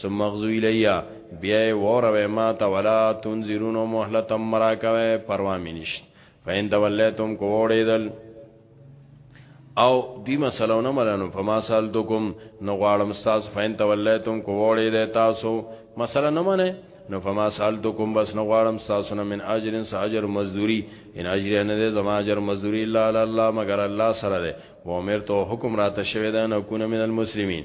ثم اغزو الیا بیا یې وروي ما ته ولا تنذرون مهلت مرا کوي پروا مې نشت فین تولیتم کو وړېدل او دوی مسلو نه ملنو فما سالتکم نو غواړم تاسو فین تولیتم کو وړېدل تاسو مسله نه منه نو فما سالتکم بس نو غواړم تاسو نه من اجر س اجر مزدوری ان اجر نه ده زما اجر مزدوری الا الله مگر الله سره ده و امر تو حکم راته شوی ده نو کو نه من المسلمین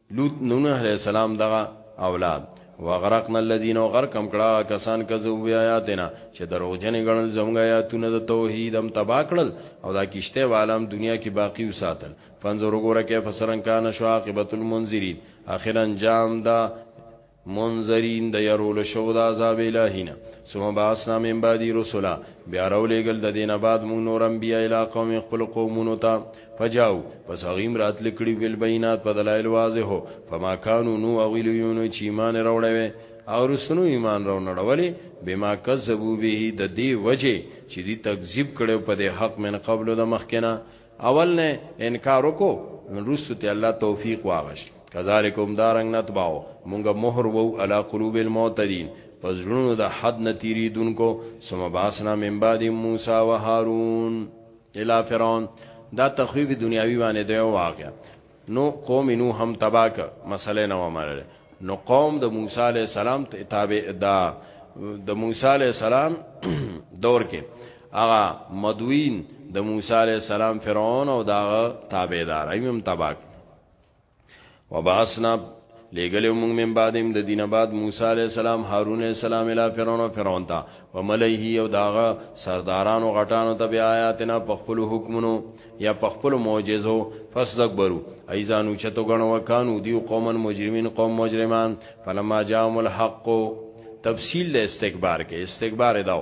لوط نوح علیه السلام دغه اولاد واغرقنا الذين غرق هم کړه کسان کذو بیااتنا چې دروغجن غنل زمګا یا تونه د توحید هم تبا کړل او دا کشته والام دنیا کې باقی وساتل فنظر وګوره کیف سرن کان شو عاقبت المنذرین اخر انجام دا منذرین د یرولو شوو د عذاب الهی نه، ثم بعثنا من بعدی رسلا، بیا راولېږل د دې نه بعد موږ نور انبیا الی قومهم خپلو قومونو ته، فجاؤ، پس هغوی هم راتلل کړي وو بالبینات په دلایلو واضحو، فما کانو نو هغوی لوی و نه چې ایمان یې راوړی وای، او وروسته نو ایمان را ونه ړولې، بما کذبوا به، د دې وجې چې دوی تکذیب کړی و په دې حق من قبل د مخکې نه، اول نه انکار وکړو رسو ته الله توفیق واغش کذالکم دارنګ نتباو مونږه مہر وو علا قلوب المعتدین پس ژوند د حد نتیری دونکو سم باسنا من بعد موسی و هارون الی فرعون دا تخویب دنیاوی باندې دی واقع نو قوم نو هم تبا ک مسله نه ومنله نو قوم د موسی علی السلام تابع دا د موسی علی السلام دور کې هغه مدوین د موسی علی السلام فرعون او دا تابعدار ایم تباک وباسنا لګلو موږ من بعدم د دینه بعد موسی علی السلام هارون علی السلام اله فرعون او فرعون ته و ملئه او داغه سردارانو غټانو ته بیا آیاتنا په خپل حکمونو یا په خپل معجزو فسدکبرو ایزانو چتو غنو وکانو دیو قومن مجرمین قوم مجرمان فلما جاءهم الحق تفصیل د استکبار کې استکبار داو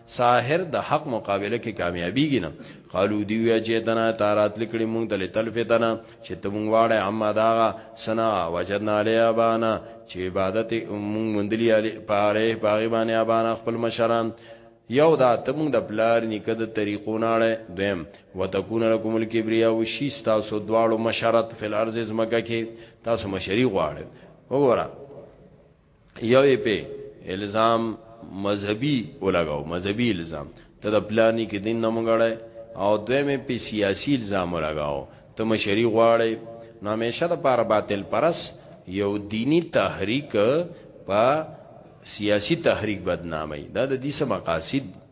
ساحر د حق مقابله کې کامیابیږي نه قالو دی ویا چې تنا تارات لیکړي مونږ ته لتل فتنه چې ته مونږ واړه اما داغه سنا وجدنا علی ابانا چې عبادت مونږ مندلی علی پاره پاغي باندې ابانا خپل مشران یو دا ته مونږ د پلار نیکه د طریقو ناړه دویم وتكون لكم الكبرياء وشي تاسو دواړو مشرت فل ارض زمګه کې تاسو مشری غواړئ وګوره یو په الزام مذهبي ولګاو مذهبي الزام ته د پلاني کې دین نه مونږړای او دویمه په سیاسي الزام ولګاو ته مشری غواړي نو همیشه د پاره باطل پرس یو دینی تحریک په سیاسی تحریک بدنامي دا د دې سم مقاصد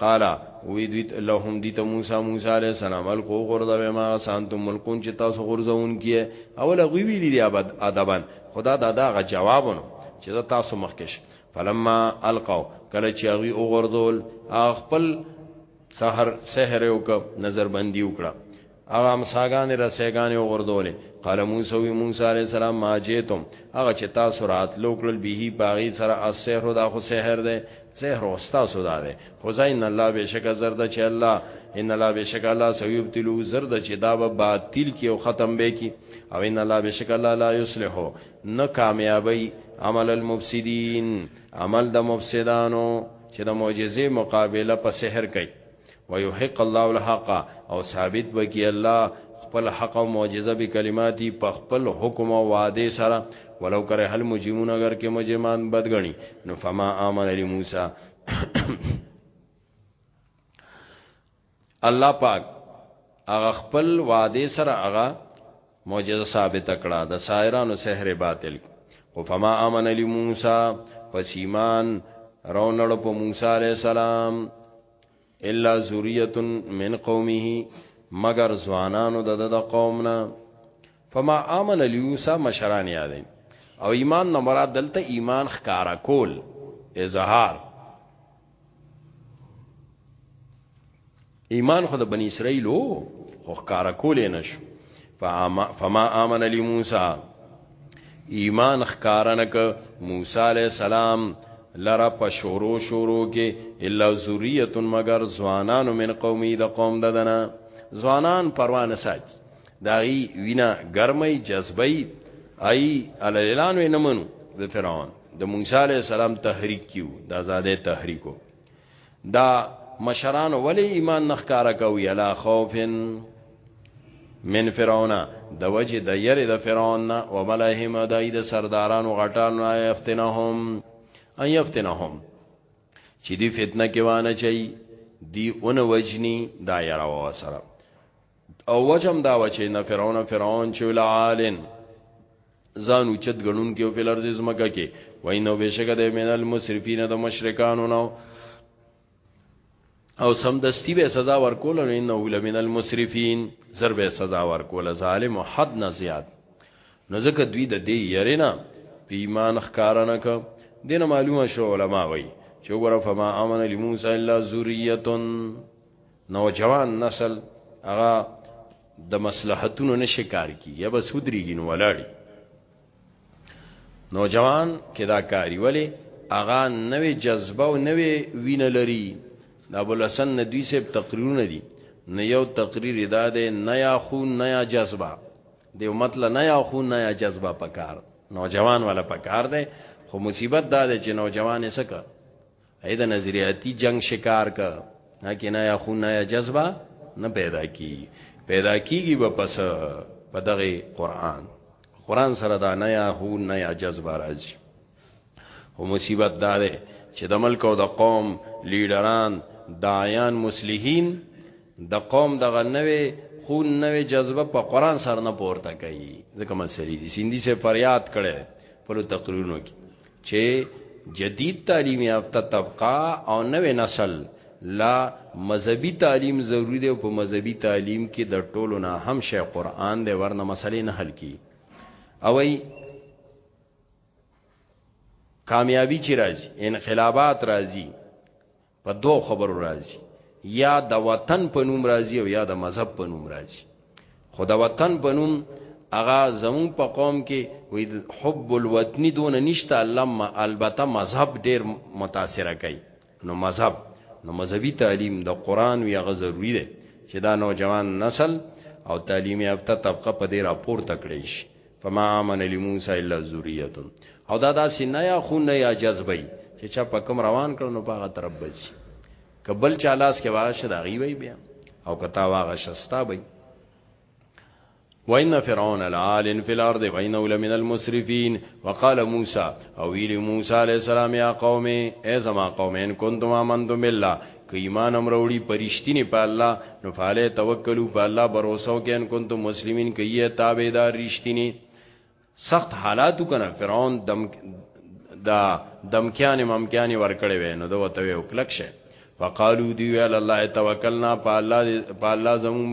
قال وی دوی لهم دیت موسی موسی علیہ السلام الکو غرزه به ما سانتم ملکون چې تاسو غرزون کیه اول غوی ویلی دی ابد ادبن خدا دا دا جوابونو چې دا تاسو مخکش فلما القو کله چې هغه او غرزول خپل سحر سحر او نظر بندي وکړه هغه امساګان رسېګان او غردولې قال موسی وی موسی علی السلام ما جیتم هغه چې تاسو راتلو کړل به باغی سره السحر دا خو سحر ده سحر او تاسو دا ده خداین الله بشک زرد چې الله ان الله بشک الله سویب تلو زرد چې دا به باطل کې او ختم به کې او ان الله بشک الله لا یصلحو نه کامیابی عمل المفسدین عمل د مفسدانو چې د معجزې مقابله په سحر کوي ويحق الله الحق او ثابت بکی الله خپل حق او معجزه به کلماتي په خپل حکم او وعده سره ولو کرے هل مجرمون اگر کې مجرمان بدګنی نو فما امن علی موسی الله پاک هغه خپل وعده سره هغه معجزه ثابت کړه د سایرانو سحر باطل خو فما امن علی موسی پس ایمان رونړ په موسی علی السلام الا ذریه من قومه مگر ځوانانو د د قومنا فما امن علی موسی مشران یادین او ایمان نه مراد دلته ایمان خکارا کول اظهار ایمان خو د بنی اسرائیل خو ښکارا کولې نشو فما امن علی موسی ایمان ښکارنک موسی علی السلام لرا په شورو شورو کې الا ذریه مگر ځوانان من قومي د قوم ددنه ځوانان پروانه ساتي داغي وینا ګرمي جذبي اي عللانو نه منو د فرعون د موسی علی السلام تحریک کیو د آزادې تحریکو دا مشران ولی ایمان نخکارا کوي الا خوفن من فرعون د وجه د یری د فرعون او ملهم دای د سردارانو غټانو یفتنهم ان یفتنهم چې دی فتنه کې وانه چي دی اون وجنی دا یرا وسره او وجم دا وچه نه فرعون فرعون چې ولعالن ځان اوچت غنون کې او په لرز زمګه کې وینو بشکه د مینل مسرفین د مشرکانو نو او سم دستی به سزا ورکول نو انه لمن المسرفین زر به سزا ورکول ظالم او حد نه زیات نو ځکه دوی د دې یرینا په ایمان ښکارانه ک دینه معلومه شو علما وای چې وګوره فما امن لموسی الا ذریه نوجوان نسل هغه د مصلحتونو نشه کار کی یا بس ودریږي نو ولاړی نوجوان کې دا کاری ولی هغه نوې جذبه او نوې وینه لري دا بلسن ندوی سیب تقریرونه دي نه یو تقریر ادا ده نه یا خون نه یا جذبه دی مطلب نه یا خون نه یا جذبه پکار نوجوان والا پکار ده خو مصیبت دا ده چې نوجوان یې سکه اې د نظریاتی جنگ شکار کا هکې نه یا خو نه یا جذبه نه پیدا کی پیدا کیږي به پس په دغه قران قران سره دا نه یا هو نه یا جذبه راځي او مصیبت دا ده چې د ملک او د قوم لیډران دایان مصلحین د قوم دغه نوې خون نوې جذبه په قران سره نه پورته کوي ځکه مسری دي سیندی سے فریاد کړي په تقریرونو کې چې جدید تعلیم یافته طبقه او نوې نسل لا مذهبي تعلیم ضروری دی او په مذهبي تعلیم کې د ټولو نه هم شی قران دی ورنه مسلې نه حل کی او ای کامیابی چې راځي انقلابات راځي په دوو خبرو راځي یا د وطن په نوم راځي او یا د مذهب په نوم راځي خو د وطن په نوم هغه زمون په قوم کې وې حب الوطنی دون نشته الله البته مذهب ډیر متاثر کوي نو مذهب نو مذهبي تعلیم د قران وی هغه ضروری دی چې دا نوجوان نسل او تعلیم یافته طبقه په دې راپور تکړه شي فما امن لموسی الا ذریه او دا داسې نه یا خو نه یا جذبې چې چا په کوم روان کړو نو پاغه طرف بچي کبل چالاس کې واغ شد غي وي بیا او کتا واغ شستا وي وان فرعون العال في الارض وانه لمن المسرفين وقال موسى او ویل موسی عليه السلام يا قوم اي زما قوم ان كنتم امنتم بالله که ایمان هم راوړي په رښتینې په الله نو فعلی توکلو په الله باروسه وکړئ ان کنتم مسلمین که یې تابعدار رښتینی سخت حالاتو کنه فرعون دم دا دمکیان ممکیان ورکړې وې نو دوه ته یو کلک شه فقالو دی ویل الله توکلنا په الله په الله زمو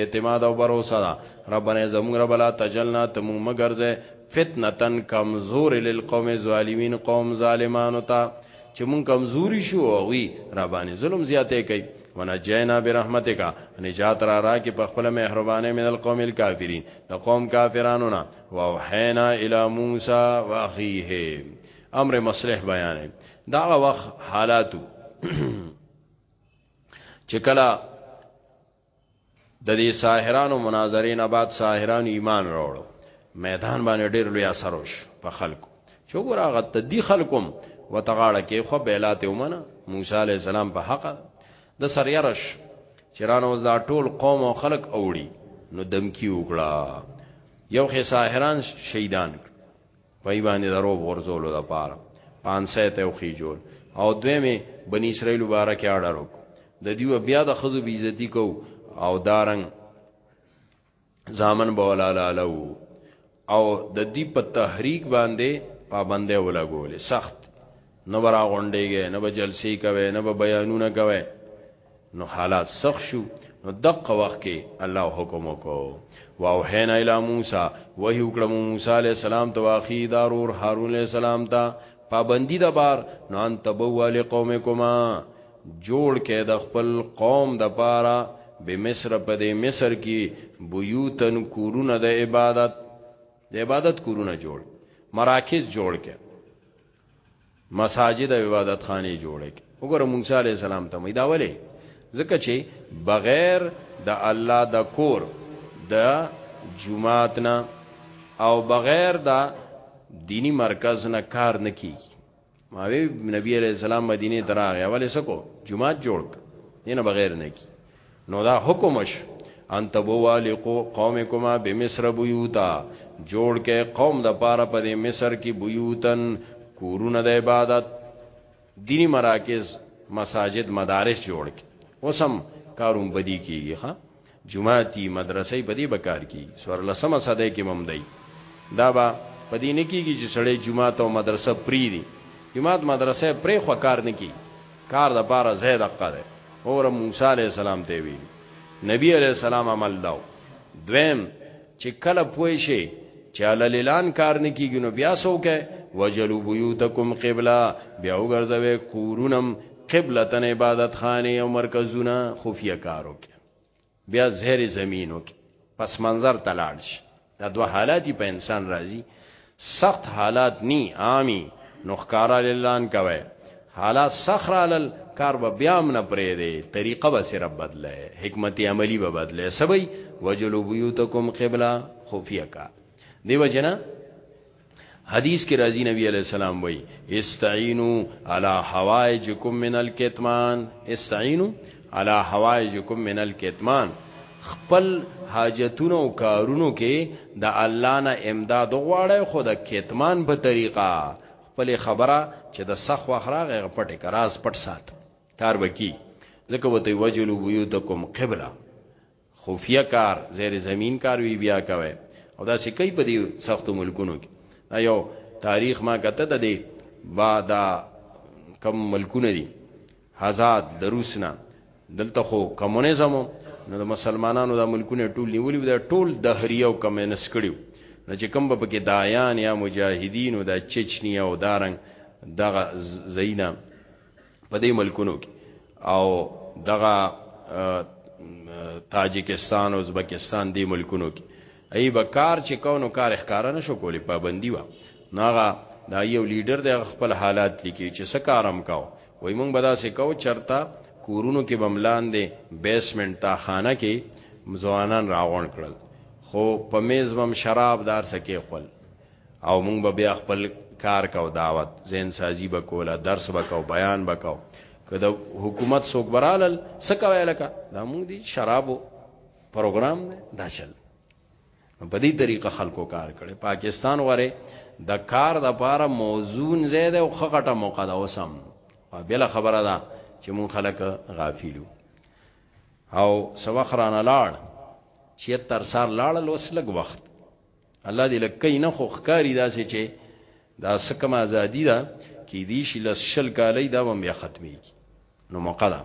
اعتماد او باور سره ربنا زمو رب لا تجلنا تم مگر زه فتنتن کمزور للقوم ظالمین قوم ظالمانو ته چې مونږ کمزوري شو او وی را باندې ظلم زیاتې کوي ونجینا برحمتک نجات را را کې په خپل مهربانه من القوم الکافرین د قوم کافرانو نه او حینا الی موسی واخیه امر مصلح بیان دا وخت حالاتو چې کله د دې ساحرانو مناظرې نه بعد ساحرانو ایمان راوړو میدان باندې ډیر لوی اثر وش په خلکو چې ګور هغه تدی خلکم وتغاړه کې خو بیلات ومنه موسی علی السلام په حق د سریرش چرانه اوس دا ټول قوم او خلک اوړي نو دمکی وکړه یو خې ساحران شهیدان وای باندې درو ورزولو د پاره پانسه ته خو جوړ او دویمه بنی اسرائیل مبارک اړه وکړه د دیو بیا د خزو بی عزتی کو او دارنګ زامن بولا لالو او د دی په تحریک باندې پابندې ولا ګولې سخت نو برا غونډېږي نه به جلسې کوي نه به بیانونه کوي نو حالات سخ شو نو دقه وخت کې الله حکم وکاو واو حینا الی موسی وحی وکړه موسی علی السلام ته واخی دارور هارون علی السلام ته پابندی د بار نو ان تبوالی قومکما جوړ کې د خپل قوم د پاره به مصر په دې مصر کې بیوتن کورونه د عبادت د عبادت کورونه جوړ مراکز جوړ کې مساجد او عبادت خانه جوړه کی وګوره موسی علی السلام ته مې دا ولې ځکه چې بغیر د الله د کور د جمعات نه او بغیر د دینی مرکز نه کار نه کیږي ما وی نبی علی السلام مدینه دراغه ولې سکو جمعات جوړ نه بغیر نه کی نو دا حکمش ان تبوالقو قومکما بمصر بیوتا جوړ کې قوم د پاره په پا مصر کې بیوتن کورونه د عبادت دینی مراکز مساجد مدارس جوړ کې اوسم کاروم بدی کیږي ها جمعاتی مدرسې بدی بکار کی سور لسمه صدې کې ممدای دا با پدې نه کیږي چې سړی جمعه او مدرسه پری دی جمعه مدرسه پرې خو کار نه کیږي کار د پاره ځای دقه دی وګوره موسی علیه السلام ته ویلي نبی علیه السلام عمل داو دویم چې کله پوه شي چې عللیلان کار نه کیږي نو بیا څوک وجلو بیوتکم قبله بیا وګرځوي کورونم قبلتن عبادت خانه او مرکزونه خفیه کارو کې بیا زهر زمینو کې پس منظر تلاړ شي دا دوه حالاتي په انسان راځي سخت حالات ني عامي نو ښکارا للان کوي حالات سخرالل کار به بیا هم نه پرې دی طریقه به سره بدله حکمت عملی به بدله سبي وجلو بيوتکم قبلا خفیه کا دیو جنا حدیث کې راځي نبی علی السلام وای استعینوا علی حوائجکم من الکتمان استعینوا علی حوائجکم من الکتمان خپل حاجتونو او کارونو کې د الله نه امداد غواړی خو د کتمان په طریقه خپل خبره چې د سخ وخراغه پټه کراس پټ سات کار وکي ځکه وته وجلو بیوتکم قبله خفیه کار زیر زمین کار وی بیا کوي او دا سکی په دې سختو ملکونو کې دا یو تاریخ ما کته ده دی با دا کم ملکونه دي آزاد د روسنا دلته خو کمونیزم نو د مسلمانانو د ملکونه ټول نیولې دا ټول دهریه او کمونیست کړیو نو چې کوم به کې دایان یا مجاهدین او د چچنیا او دارنګ دغه زینا په دې ملکونو کې او دغه تاجکستان او ازبکستان دې ملکونو کې ای به کار چې کونو کار ښکارا نشو کولی پابندي و ناغه دا یو لیډر د خپل حالات لیکي چې څه کارم کاو وای مونږ به دا سې کو چرتا کورونو کې بملان دي بیسمنت تا خانه کې ځوانان راغون کړل خو په میز بم شراب دار سکه خپل او مونږ به بیا خپل کار کو دعوت زین سازی به کوله درس به کو بیان به کو که د حکومت څوک برالل سکوي لکه دا موږ دي شرابو پروګرام نه دا چل په دې طریقه خلکو کار کړي پاکستان وره د کار د پاره موزون زیاده او خغټه موقع دا وسم بل خبره ده چې مون خلک غافلو او سوخران لاړ چې تر سار لاړ لوس لګ وخت الله دې لکه نه خو ښکاری داسې چې دا سکم ازادي ده کې دې شي لس شل کالې دا هم بیا ختمي نو مقدا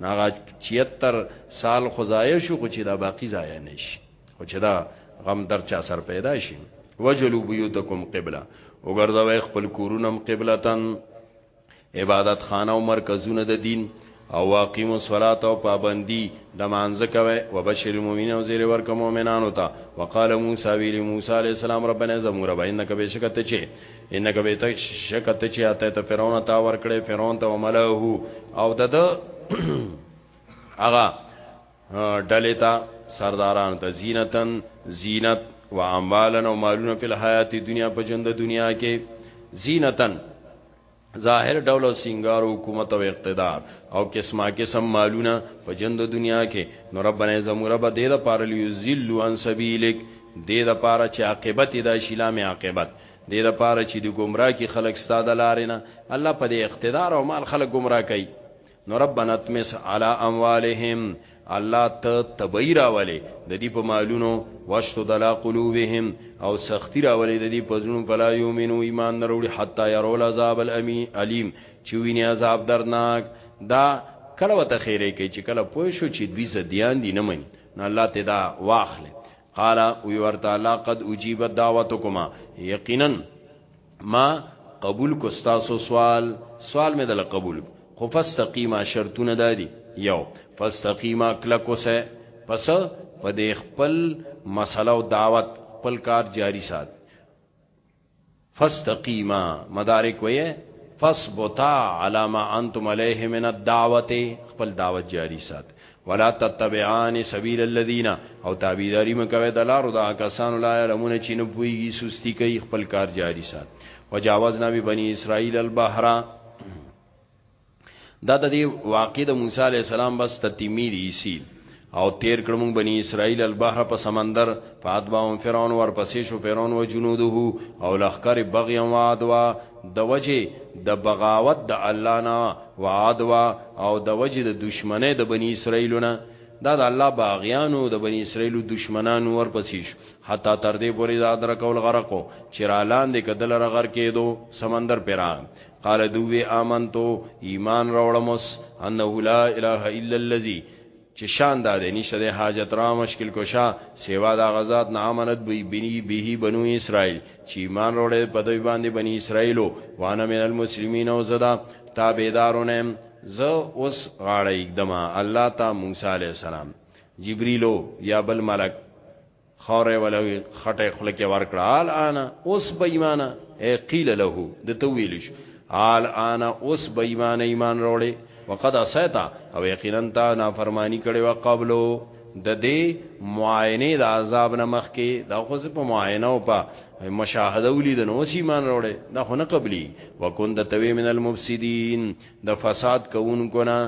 ناغه 76 سال خدای شو خو چې دا باقی ځای نشي خو چې دا غم در چا سر پیدا شي وجلو بیوتکم قبله وګرځوي خپل کورونم قبلتن عبادت خانه او مرکزونه د دین او واقیم الصلاه او پابندی د مانزه کوي وبشر المؤمنین او زیر ورک مؤمنانو ته وقال موسی ویل موسی علی السلام ربنا زمور رب انک بشکت چه انک بشکت چه اته ته فرعون ته ور کړې فرعون ته ملهو او د هغه ډلې ته سردارانو ته زینتن زینت و اموالن او مالونه په حیات دنیا په ژوند دنیا کې زینتن ظاهر ډول او سنگار حکومت او اقتدار او قسمه قسم مالونه په ژوند دنیا کې نو ربنا زمور به دې د پاره لیذل عن سبیلک دې د پاره چې عاقبت دا شیلام عاقبت دې د پاره چې د گمراه کې خلک ستاده لارې نه الله په دې اقتدار او مال خلک گمراه کوي نو ربنا تمس علی اموالهم الله ته تبعی راولې د دې په مالونو واشتو د لا قلوبهم او سختی راولې د دې په ځونو فلا یومنو ایمان نه وروړي حتا يرول عذاب الامین علیم چې ویني عذاب درناک دا کله وته خیره کوي چې کله پوه شو چې دوی زديان دي نه مني نو الله ته دا واخلې قال وی ورته لا قد اجيبت دعوتكما یقینا ما قبول کو ستاسو سوال سوال مې دل قبول خو فاستقیما شرطونه دادي یو فاستقیما کلک اوسه پس په دې خپل مسله او دعوت خپل کار جاری سات فاستقیما مدارک وې فثبتا علی ما انتم علیه من الدعوت خپل دعوت جاری سات ولا تتبعان سبیل الذین او تابعداری مکوي د لارو دا کسانو لا علمونه چې نه پويږي سستی کوي خپل کار جاری سات وجاوزنا به بنی اسرائیل البحر دا د دې واقع د موسی علی السلام بس تتیمی دی سیل او تیر کړم بنی اسرائیل البحر په سمندر فاتباهم فرعون ورپسې شو فرعون و جنوده او لخر بغي وادوا د وجه د بغاوت د الله نه وعدوا او د وجه د دشمنه د بنی اسرائیل نه دا د الله باغیانو د بنی اسرائیل دشمنانو ورپسې شو حتی تر دې پورې دا درکول غرقو چې را لاندې کدل رغر کېدو سمندر پیرا قال دوی امنتو ایمان راوړمس انه لا اله الا الذی چې شان دا دی نشته د حاجت را مشکل کوشا سیوا دا غزاد نه امانت بی بنی به بنو اسرائیل چې ایمان وروړي په دوی باندې بنی اسرائیلو وانا من المسلمین او زدا تابعدارونه زه اوس غاړه یکدما الله تا موسی علی السلام جبرئیلو یا بل ملک خاورې ولوي خټه خله کې ورکړه آل انا اوس به ایمانه اے قیل له د تو ویل شو آل انا اوس به ایمانه ایمان وروړي وقد اسیتا او یقینا تا نافرمانی کړي وا قبلو د دې معاینه د عذاب نه مخ کې دا خو په معاینه او په مشاهده ولید نو سی مان وروړي دا خو نه قبلي وکوند توی من المفسدين د فساد کوونکو نه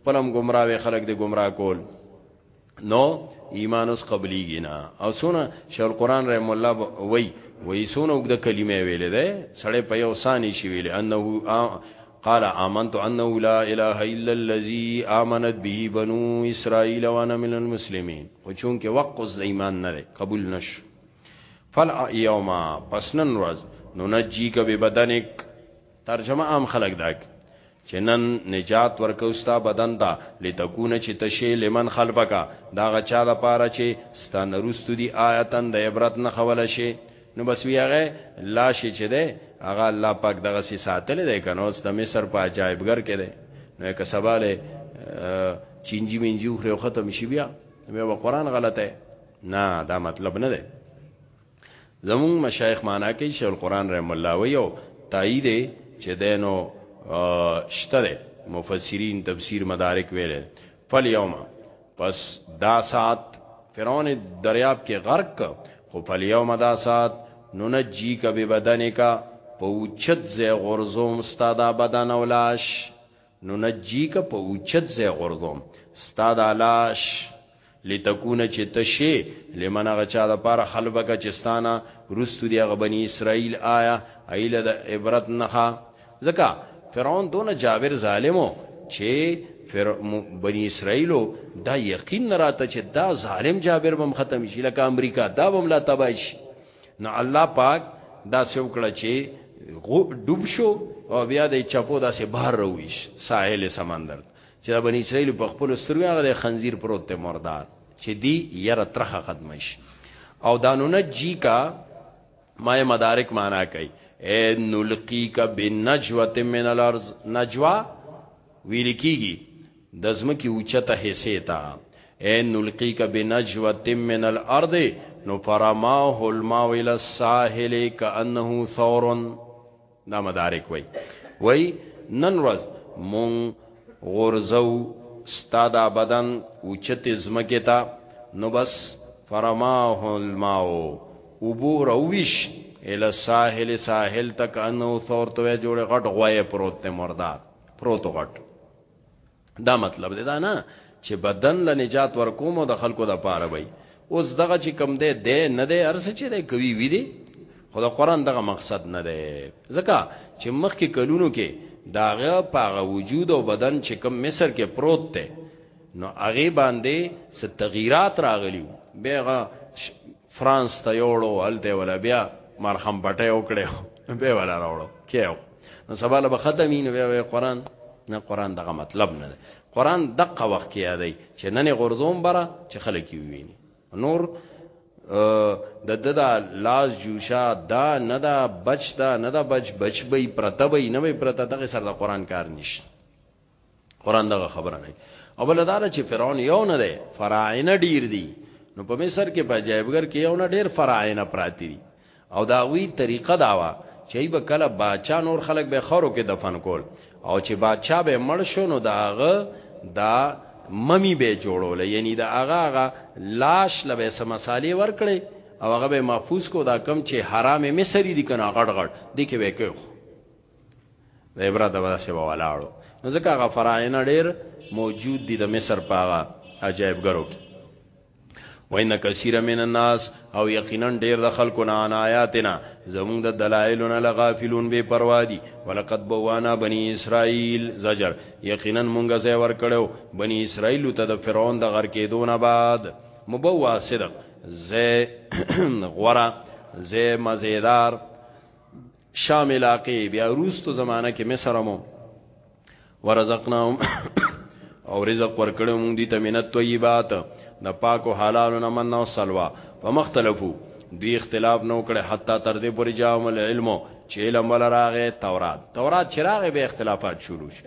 خپلم گمراه خلک د گمراه کول نو ایمان اوس قبليږي نه او سونه شیخ القران رحم الله وای وای سونه وګد کلمه ویلې ده سړی په یو ثاني شي ویلې انه قال آمنت انه لا اله الا الذي آمنت به بنو اسرائيل وانا من المسلمين خو چون کې وقت اوس د ایمان نه قبول نش فل یوما پسنن ورځ نو نجی کبه بدنک ترجمه عام خلق داک چې نن نجات ورکوستا بدن دا لتكون چې تشي لمن خلفک دا غچا د پاره چې ستان رستو دي آیتن د عبرت نه خول شي نو بس ویغه لا شي چې ده هغه الله پاک دغه سي ساتل دی کنه اوس د مصر په عجایبګر کې ده نو که سواله چینجی منجو خو ختم شي بیا مې و قران غلطه نه دا مطلب نه ده زموږ مشایخ معنا کوي شیخ القرآن رحم الله وی او تایید چې دینو شته مفسرین تفسیر مدارک ویل فل یوم پس دا سات فرعون دریاب کې غرق خو فل یوم دا سات ننجی کا به بدن کا پوچت زه غرزوم ستادا بدن اولاش ننجیک په اوچت ځای غورځوم ستا دا لاش لتکونه چې ته شې لمن هغه چا د پاره خلبکه چې ستا نه وروسته دي هغه بني اسراییل آیا هیله د عبرت نښه ځکه فرعون دونه جابر ظالم و چې بني اسراییلو دا یقین نه راته چې دا ظالم جابر به هم ختم شي لکه امریکا دا به هم لا تباه شي نو الله پاک دا سوکړه چې ډوب شو او بیا د چپو داسې بهر رويش ساحل سمندر چې د بنی اسرائیل په خپل سترګو هغه د خنزیر پروت ته مردار چې دی یره ترخه ختمش او دانونه جی کا ما مدارک معنا کوي اے نلقی کا بنجوه من الارض نجوا ویل کیږي د ځمکې اوچته حصې ته اے نلقی کا بنجوت من الارض نو فرماه الماء الى الساحل كانه ثور دا مدارک وای وای نن ورځ مون غورزو استاد بدن اوچت زمکه تا نو بس فرماه الماء وبو رويش الى الساحل ساحل تک انه ثور ته جوړ غټ غوي پروت ته مردار پروت غټ دا مطلب دی دا نه چې بدن له نجات ورکوم او د خلکو د پاره وي اوس دغه چې کم دی دی نه دی ارس چې دی کوي وی دی خو د قران دغه مقصد نه دی ځکه چې مخکې کلونو کې داغه پاغه وجود او بدن چې کم مصر کې پروت دی نو هغه باندې ست تغیرات راغلی بیغه فرانس ته یوړو هلته ولا بیا مرهم پټه وکړو به ولا راوړو کیو نو سبا له ختمي نو بیا قرآن نه قرآن دغه مطلب نه ده قرآن دغه وخت کې یادای چې نن غردوم بره چې خلک ویني نور د د د لاس جوشا دا نه دا بچ دا نه دا بچ بچ به پرته به نه به پرته دغه سره د قرآن کار نشته قران دغه خبره نه او بل دا چې فرعون یو نه دی فراعنه ډیر دی نو په مصر کې په جایبګر کې یو نه ډیر فراعنه پراتی دي او دا وی طریقه داوا چې به کله باچا نور خلک به خورو کې دفن کول او چې باچا به مړ شو نو داغه دا ممی به جوړول یعنی دا هغه هغه لاش لبه سم مصالې ورکړي او هغه به محفوظ کو دا کم چې حرام مصری دي کنه غړ غړ دي کې وکړو د عبرت د واسه به ولاړو نو ځکه هغه فراعنه ډیر موجود دي د مصر په هغه عجایب ګرو کې وان کثیر من الناس او یقینا ډیر د خلکو نه ان آیاتنا زموږ د دلایلنا لغافلون بے پروا دي ولقد بوانا بنی اسرائیل زجر یقینا مونږه زې ور کړو بنی اسرائیل ته د فرعون د غر کېدون بعد مبوا صدق زې غورا زې مزیدار شام علاقې بیا روستو زمانہ کې مصر مو ورزقناهم او رزق ورکړو موږ دي تمنت طیبات د پاکو حلالو نه من او سلوا په مختلفو دوی اختلاف نو کړي حتی تر دې پورې جام العلم چې علم ولراغه تورات تورات چراغه به اختلافات شروع شي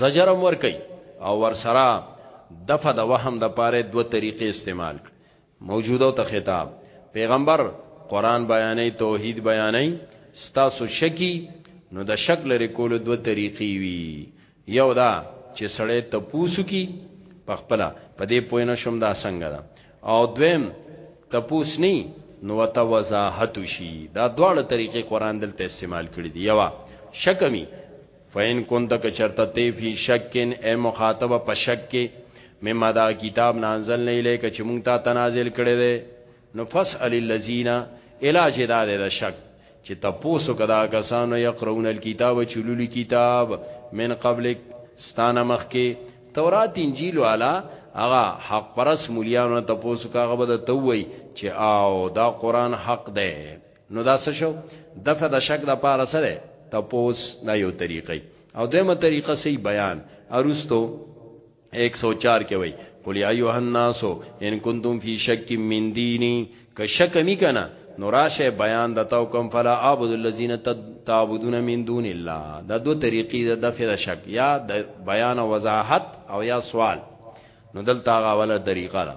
زجرم ور کوي او ور سره دفع د وهم د پاره دوه طریقې استعمال کړ موجوده ته خطاب پیغمبر قران بیانې توحید بیانې ستاسو شکی نو د شک لري کول دوه طریقې وی یو دا چې سړی ته پوسو کی پخپلا په دې پوینه شوم دا څنګه ده او دویم تپوس نی نو وته وضاحت شي دا دواړه طریقې قران دلته استعمال کړی دی یو شکمی فین کنت که چرته تی فی شکن اے مخاطب په شک کې مما دا کتاب نازل نه الیک چې مونږ ته تنازل کړي دي نو فسأل الذین علاج دا ده شک چې تاسو کدا کسانو یقرون الكتاب چلولی کتاب من قبل ستانه مخ کې تورات انجیل والا هغه حق پرس مليانو تاسو کاغه بده توي چې آو دا قران حق ده نو دا څه شو دفع د شک د پاره سره تپوس دا یو طریقې او دیمه طریقه سی بیان ارستو 104 کې وای قل یا ایها الناس ان کنتم فی شک من دینی که شک می کنه نو راشه بیان د تو کوم فلا اعبد الذین تعبدون من دون الله دا دو طریقې د دفع د شک یا د بیان وضاحت او یا سوال نو دلته غواله طریقه را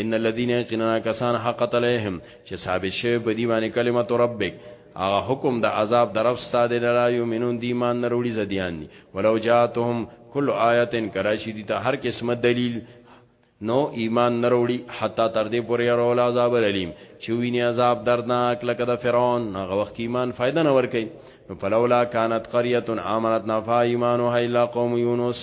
ان الذين يقيننا كسان حقت عليهم چې ثابت شوی په دی باندې کلمت ربک هغه حکم د عذاب درف ستاد لا یمنون دی ایمان نه وروړي زديان دي ولو جاتهم کل آیت کراشی دي ته هر قسمه دلیل نو ایمان نه وروړي حتا تر دې پورې ورول عذاب الیم چې ویني عذاب دردناک لکه د فرعون هغه وخت ایمان فائدہ نه ور کوي نو فلولا كانت قريه آمنت نفع ايمانها الا قوم يونس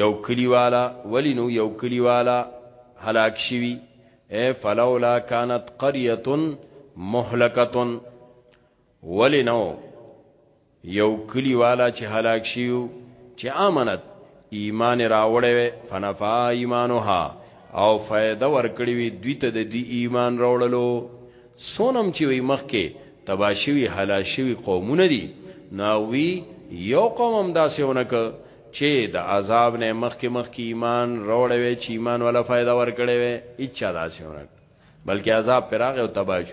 یو کلی والا ولی نو یو کلی والا هلاک شوی اے فلولا کانت قریه مهلکه ولی نو یو کلی والا چې هلاک شیو چې امنت ایمان راوړې فنفع ایمانها او فائدہ ورکړي وي دوی ته د دې ایمان راوړلو سونم چې وي مخ کې تباشوي حلاشوي قومونه دي ناوی یو قوم هم داسې ونک چه د عذاب نه مخکې مخکې ایمان روړې وې چې ایمان ولا فائدہ ورکړې وې اچا داسې ورک بلکې عذاب پر هغه او تباش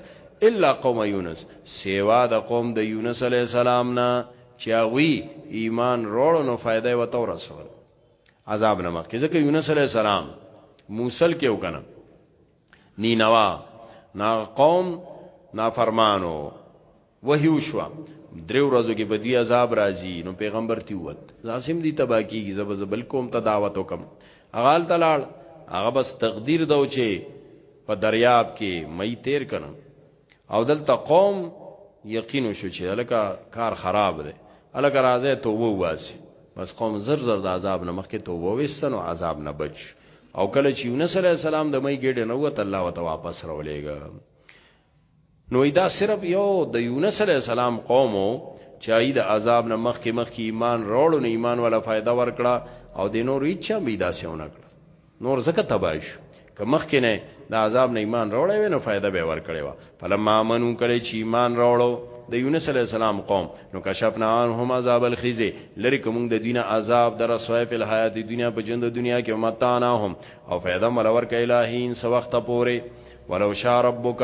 الا قوم یونس سیوا د قوم د یونس علی السلام نه چې هغه ایمان روړ نو فائدہ وته ورسول عذاب نه مخکې ځکه یونس علی السلام موصل کې وکنه نینوا نا قوم نا فرمانو وحیو شو درې ورځو کې بدی عذاب راځي نو پیغمبر تی ووت لازم دي تبا کیږي زب زبل کوم ته دعوت وکم اغال تلاړ هغه بس تقدیر دو چې په دریاب کې مې تیر کړم او دلته قوم یقین شو چې الکه کار خراب دی الکه راځي توبه واسي بس قوم زر زر د عذاب نه مخکې توبه وستنو عذاب نه بچ او کله چې یونس علی السلام د مې ګډه نه وته الله وت واپس راولېګا نو دا صرف یو د یونس علی السلام قومو چای د عذاب نه مخکې مخکې ایمان راوړو نه ایمان ولا فائدہ ورکړه او د نور هیڅ چا به داسې ونه کړ نور ځکه تباه شو که مخکې نه د عذاب نه ایمان راوړی وي نو فایده به ورکړی و فلما امنو کړی چې ایمان راوړو د یونس علی السلام قوم نو کشفنا عنهم عذاب الخزي لری کوم د دینه عذاب در سوای په حیات دنیا په ژوند دنیا کې متانا هم او فایده ملور کایلاهین سو وخت پوره ولو شا ربک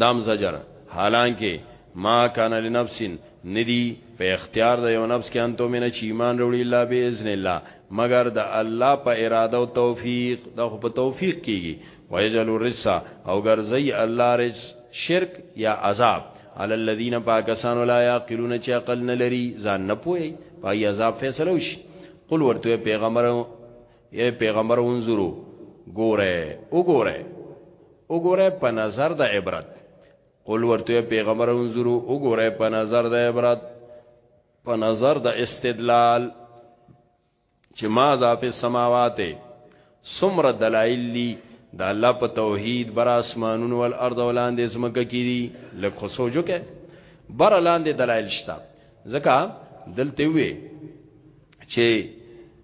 دام زجر حالانکه ما کان لنفس ندی په اختیار د یو نفس کې انته مینه چې ایمان وروړي الله به اذن الله مگر د الله په اراده او توفیق د خو په توفیق کیږي ويجل الرسا او ګرځي الله رس شرک یا عذاب علی الذین پاکستان لا یاقلون چې عقل نه لري ځان نه پوي پای عذاب فیصله وشي قل ورته پیغمبر اے پیغمبر انظرو ګوره وګوره وګوره په نظر د عبرت قل ورته پیغمبر انظرو وګوره په نظر د عبرت په نظر د استدلال چې ما ذاف السماوات سمر دلائل لی دا الله په توحید بر اسمانونو ول ارض ولاندې زمګه کیدی لکه خو سوچو کې بر لاندې دلائل شته ځکه دلته وی چې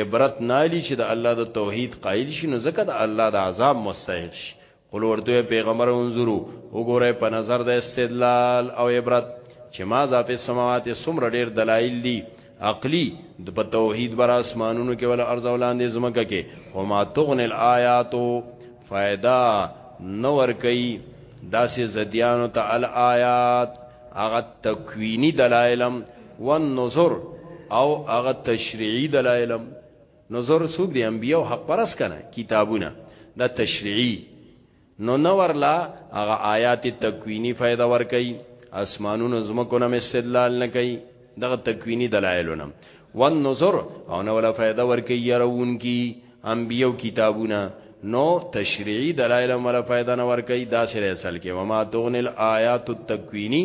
عبرت نالی چې د الله د توحید قائل شي نو ځکه د الله د عذاب مستحق شي قل ورته پیغمبر انظرو وګوره په نظر د استدلال او عبرت چې ما ذات السماوات سمر ډیر دلایل دي عقلی د په توحید بر اسمانونو کې ول ارض ولاندې زمکه کې هما تغن الایات فائدہ نور کوي داسې زديانو ته الایات هغه تکوینی دلایلم والنظر او هغه تشریعی دلایلم نظر سوق دی انبیو حق پرس کنه کتابونه دا تشریعی نو نور لا هغه آیات تکوینی فائدہ ور کوي اسمانونو زمکو نم استدلال نه کوي دغه تکوینی دلایلونه والنظر او نو لا فائدہ ور کوي يرون کی انبیو کتابونه نو تشریعی دلایل مل فائدہ نه ور کوي دا سره اصل کې وما تغنل آیات التکوینی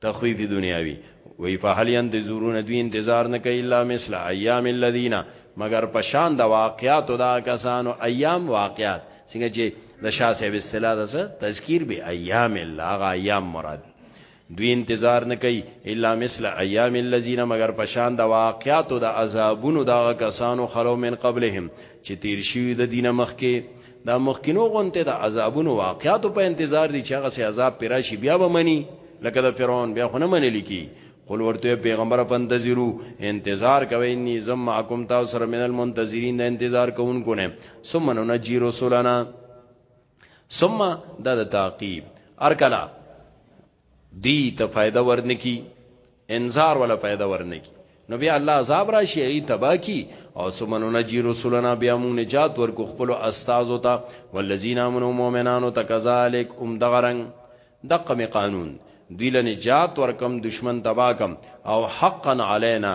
تخویف دنیاوی وی فهل ينتظرون دوی انتظار نه کوي الا مثل ايام الذين مگر پشان د واقعات او دا کسانو ايام واقعات څنګه چې د شاه صاحب اصطلاح ده تذکیر به ايام الله غ ايام مراد دوی انتظار نه کوي الا مثل ايام الذين مگر پشان د واقعات او د عذابونو دا کسانو خلو من قبلهم چې تیر شي د دینه مخکې دا مخکینو غونته د عذابونو واقعاتو په انتظار دي چې هغه سي عذاب پراشي بیا به مني لکه د فرعون بیا خو نه منل کی قل ورته پیغمبر پنتظرو انتظار کوي اني زم حکم تاسو سره من المنتظرین د انتظار کوونکو نه ثم ننجي رسولنا ثم دا د تعقیب ارکلا دی ته فائدہ ورنکی انذار ولا فائدہ ورنکی نو بیا الله عذاب راشي ای تبا کی او سمنو نجی رسولنا بیا مون نجات ورکو خپل استاد او تا والذین امنوا مؤمنانو تکذالک ام دغرن دقم قانون دوی له نجات ورکم دشمن تبا کم او حقا علینا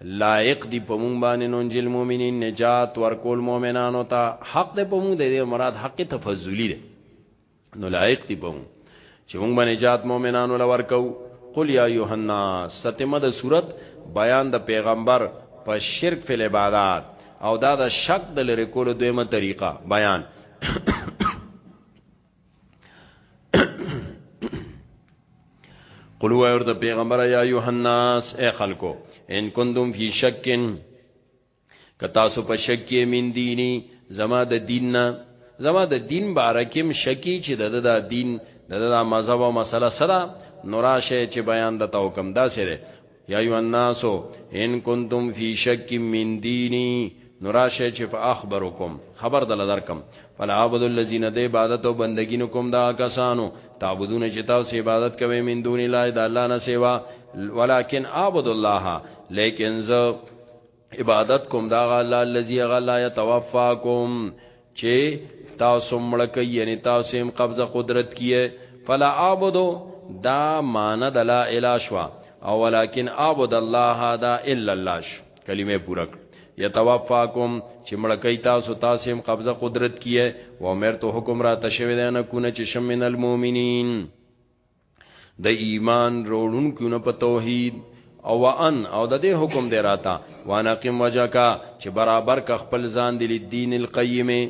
لایق دی په مونږ باندې نو انجیل مؤمنین نجات ورکول مؤمنانو ته حق دی په مونږ دی مراد حق تفضلی دی نو لایق دی په چې موږ باندې جات مؤمنانو لور کو قل یا ایها الناس ستمه د صورت بیان د پیغمبر په شرک فی العبادات او دا د شک د لری کولو دویمه طریقه بیان قل وای ورته پیغمبر یا ایها الناس اے خلکو ان کنتم فی شکن که تاسو په شک کې من دینی زما د دین نه زما د دین بارکم شکی چې د دا, دا دین د دا, دا مذهب او مسله سره نوراشه چې بیان د توکم دا سره یا ایو الناسو ان کنتم فی شک من دینی نوراشه چې په اخبرکم خبر دل درکم فلا عبد الذین د عبادت او بندګی نو کوم دا کسانو تعبدون چې تاسو عبادت کوي من دون الله د الله نه سیوا ولکن عبد الله لیکن ز عبادت کوم دا غلا الذي غلا يتوفاكم چې تاسو مړک یعنی تاسو هم قبضه قدرت کیه فلا اعبدو دا مان د لا اله شوا او ولکن اعبد الله دا الا الله ش کلمه پورک یتوفاکم چې مړکې تاسو تاسو هم قبضه قدرت کیه و امر ته حکم را تشوی نه کونه چې شم من المؤمنین د ایمان روړونکو نه په توحید او ان او د دې حکم دی راتا وانا قم وجکا چې برابر ک خپل ځان دی لدین القیمه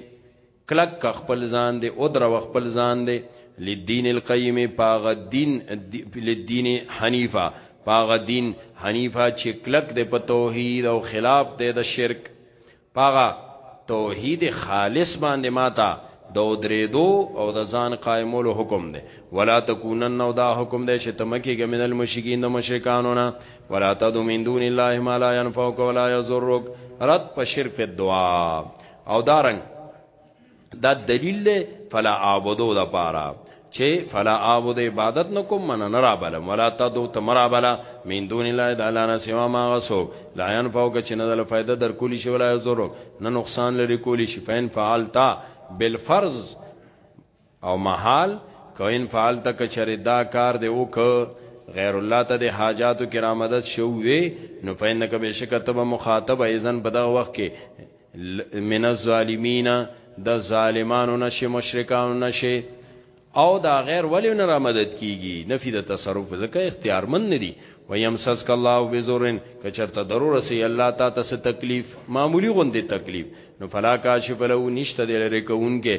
کلک ک خپل ځان دی او در خپل ځان دی لدین القیمه پاغ دین لدین حنیفه پاغ دین حنیفه چې کلک دی په توحید او خلاف دی د شرک پاغه توحید خالص باندې ماته د درېدو او د ځان قائمولو حکم دی ولا تکونن نو دا حکم دی چې تمکیګه من المشرکین د مشرکانو نه ولا تدو من دون الله ما لا ينفعك ولا يضرك رد په شرک په دعا او دارنګ دا دلیل دی فلا اعبدو دا پارا چې فلا اعبد عبادت نکوم من نه را بلم ولا تدو تمرا بلا من دون الله د الله نه سوا ما غسو لا ينفعو که چې نه دل فائدہ در کولی شي ولا ضرر نه نقصان لري کولی شي فین فعلتا بالفرض او محال کوین فعلتا که چر دا کار دی او که غیر الله ته د حاجاتو کرامدت شوې نو فینک بشکته به مخاطب ایزن په دغه وخت کې من الظالمین د ظالمانو نشي مشرکانو نشي او دا غیر ولی نه را مدد کیږي نفي د تصرف ځکه اختیارمند ندي ويمسسک الله بزورن کچرته ضرور سي الله تا ته څه تکلیف معمولی غوندي تکلیف نو فلا کاشف له نشته دلره کوونکې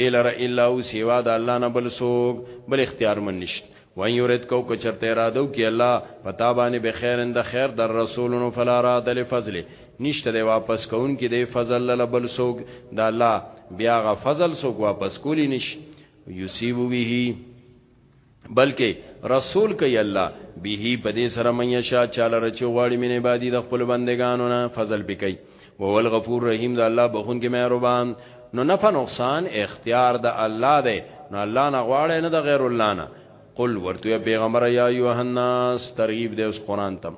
دلره الا او سیوا د الله نه بل سوګ بل اختیارمند نشته وان یرید کو که چرته اراده وکړي الله په تا باندې به خیرن د خیر در رسولونو فلا راد لفضله نشته دی واپس کون کې دی فضل لبل سوګ د الله بیا غ فضل سوګ واپس کولی نش یصيب به بلکې رسول کوي الله به په دې سره مې شا چاله رچ غواړي مینه بادي د خپل بندگانو نه فضل بکي وهو الغفور الرحیم دا الله بخون کې مهربان نو نفع نقصان اختیار د الله دی نو الله نه غواړي نه د غیر الله نه قل ورته پیغمبر یا ایه الناس ترغیب دی اوس قران تم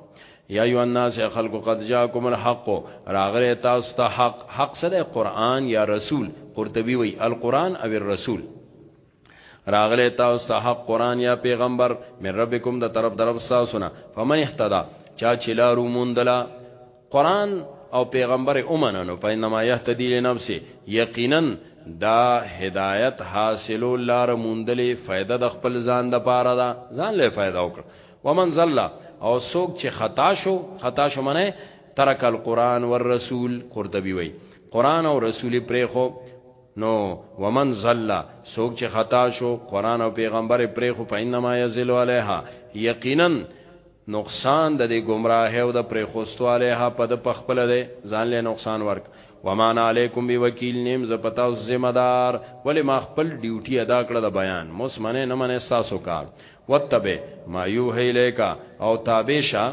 یا ایه الناس خلق قد جاءکم الحق راغره تاسو ته حق حق سره قران یا رسول قرطبی وی القران او الرسول راغلی تاسو ته حق قران یا پیغمبر من ربکم د طرف درب تاسو نه فمن اهتدى چا چې لارو موندلا قران او پیغمبر اومننو فینما یهتدی لنفسه یقینا دا هدایت حاصلو لار موندلې فائدہ د خپل ځان د پاره دا ځان له فائدہ وکړه ومن زل او سوک چې خطا شو خطا شو منه ترک القرآن والرسول قرطبی وی قرآن او رسول پرې خو نو ومن زل سوک چې خطا شو قران او پیغمبر پرې خو پاینما یزل علیها یقینا نقصان د دې گمراه او د پرې خوستو علیها په د پخپل ده ځان له نقصان ورک ومان علیکم بی وکیل نیم ز پتا اوس ذمہ دار ولی ما خپل ډیوټي ادا کړه د بیان مس منه نه منه تاسو کار وتبه ما یو هیلیکا او تابیشا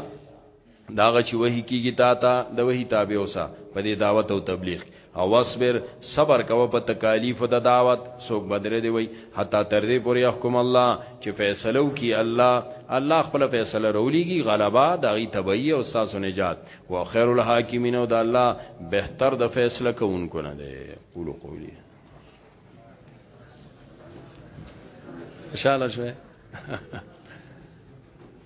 داغه چې وਹੀ کیږي تا ته د وਹੀ تابع اوسه په دې دعوت او تبلیغ او واصبر صبر کوه په تکالیف د دعوت سوک بدر دی وای حتا تر دې پورې احکم الله چې فیصلو کی الله الله خپل فیصله رولیږي غلبا دغه تبعی او ساس نجات او خیر الحاکمین او د الله بهتر د فیصله کوونکو نه دی قولو قولی ان شاء الله شوه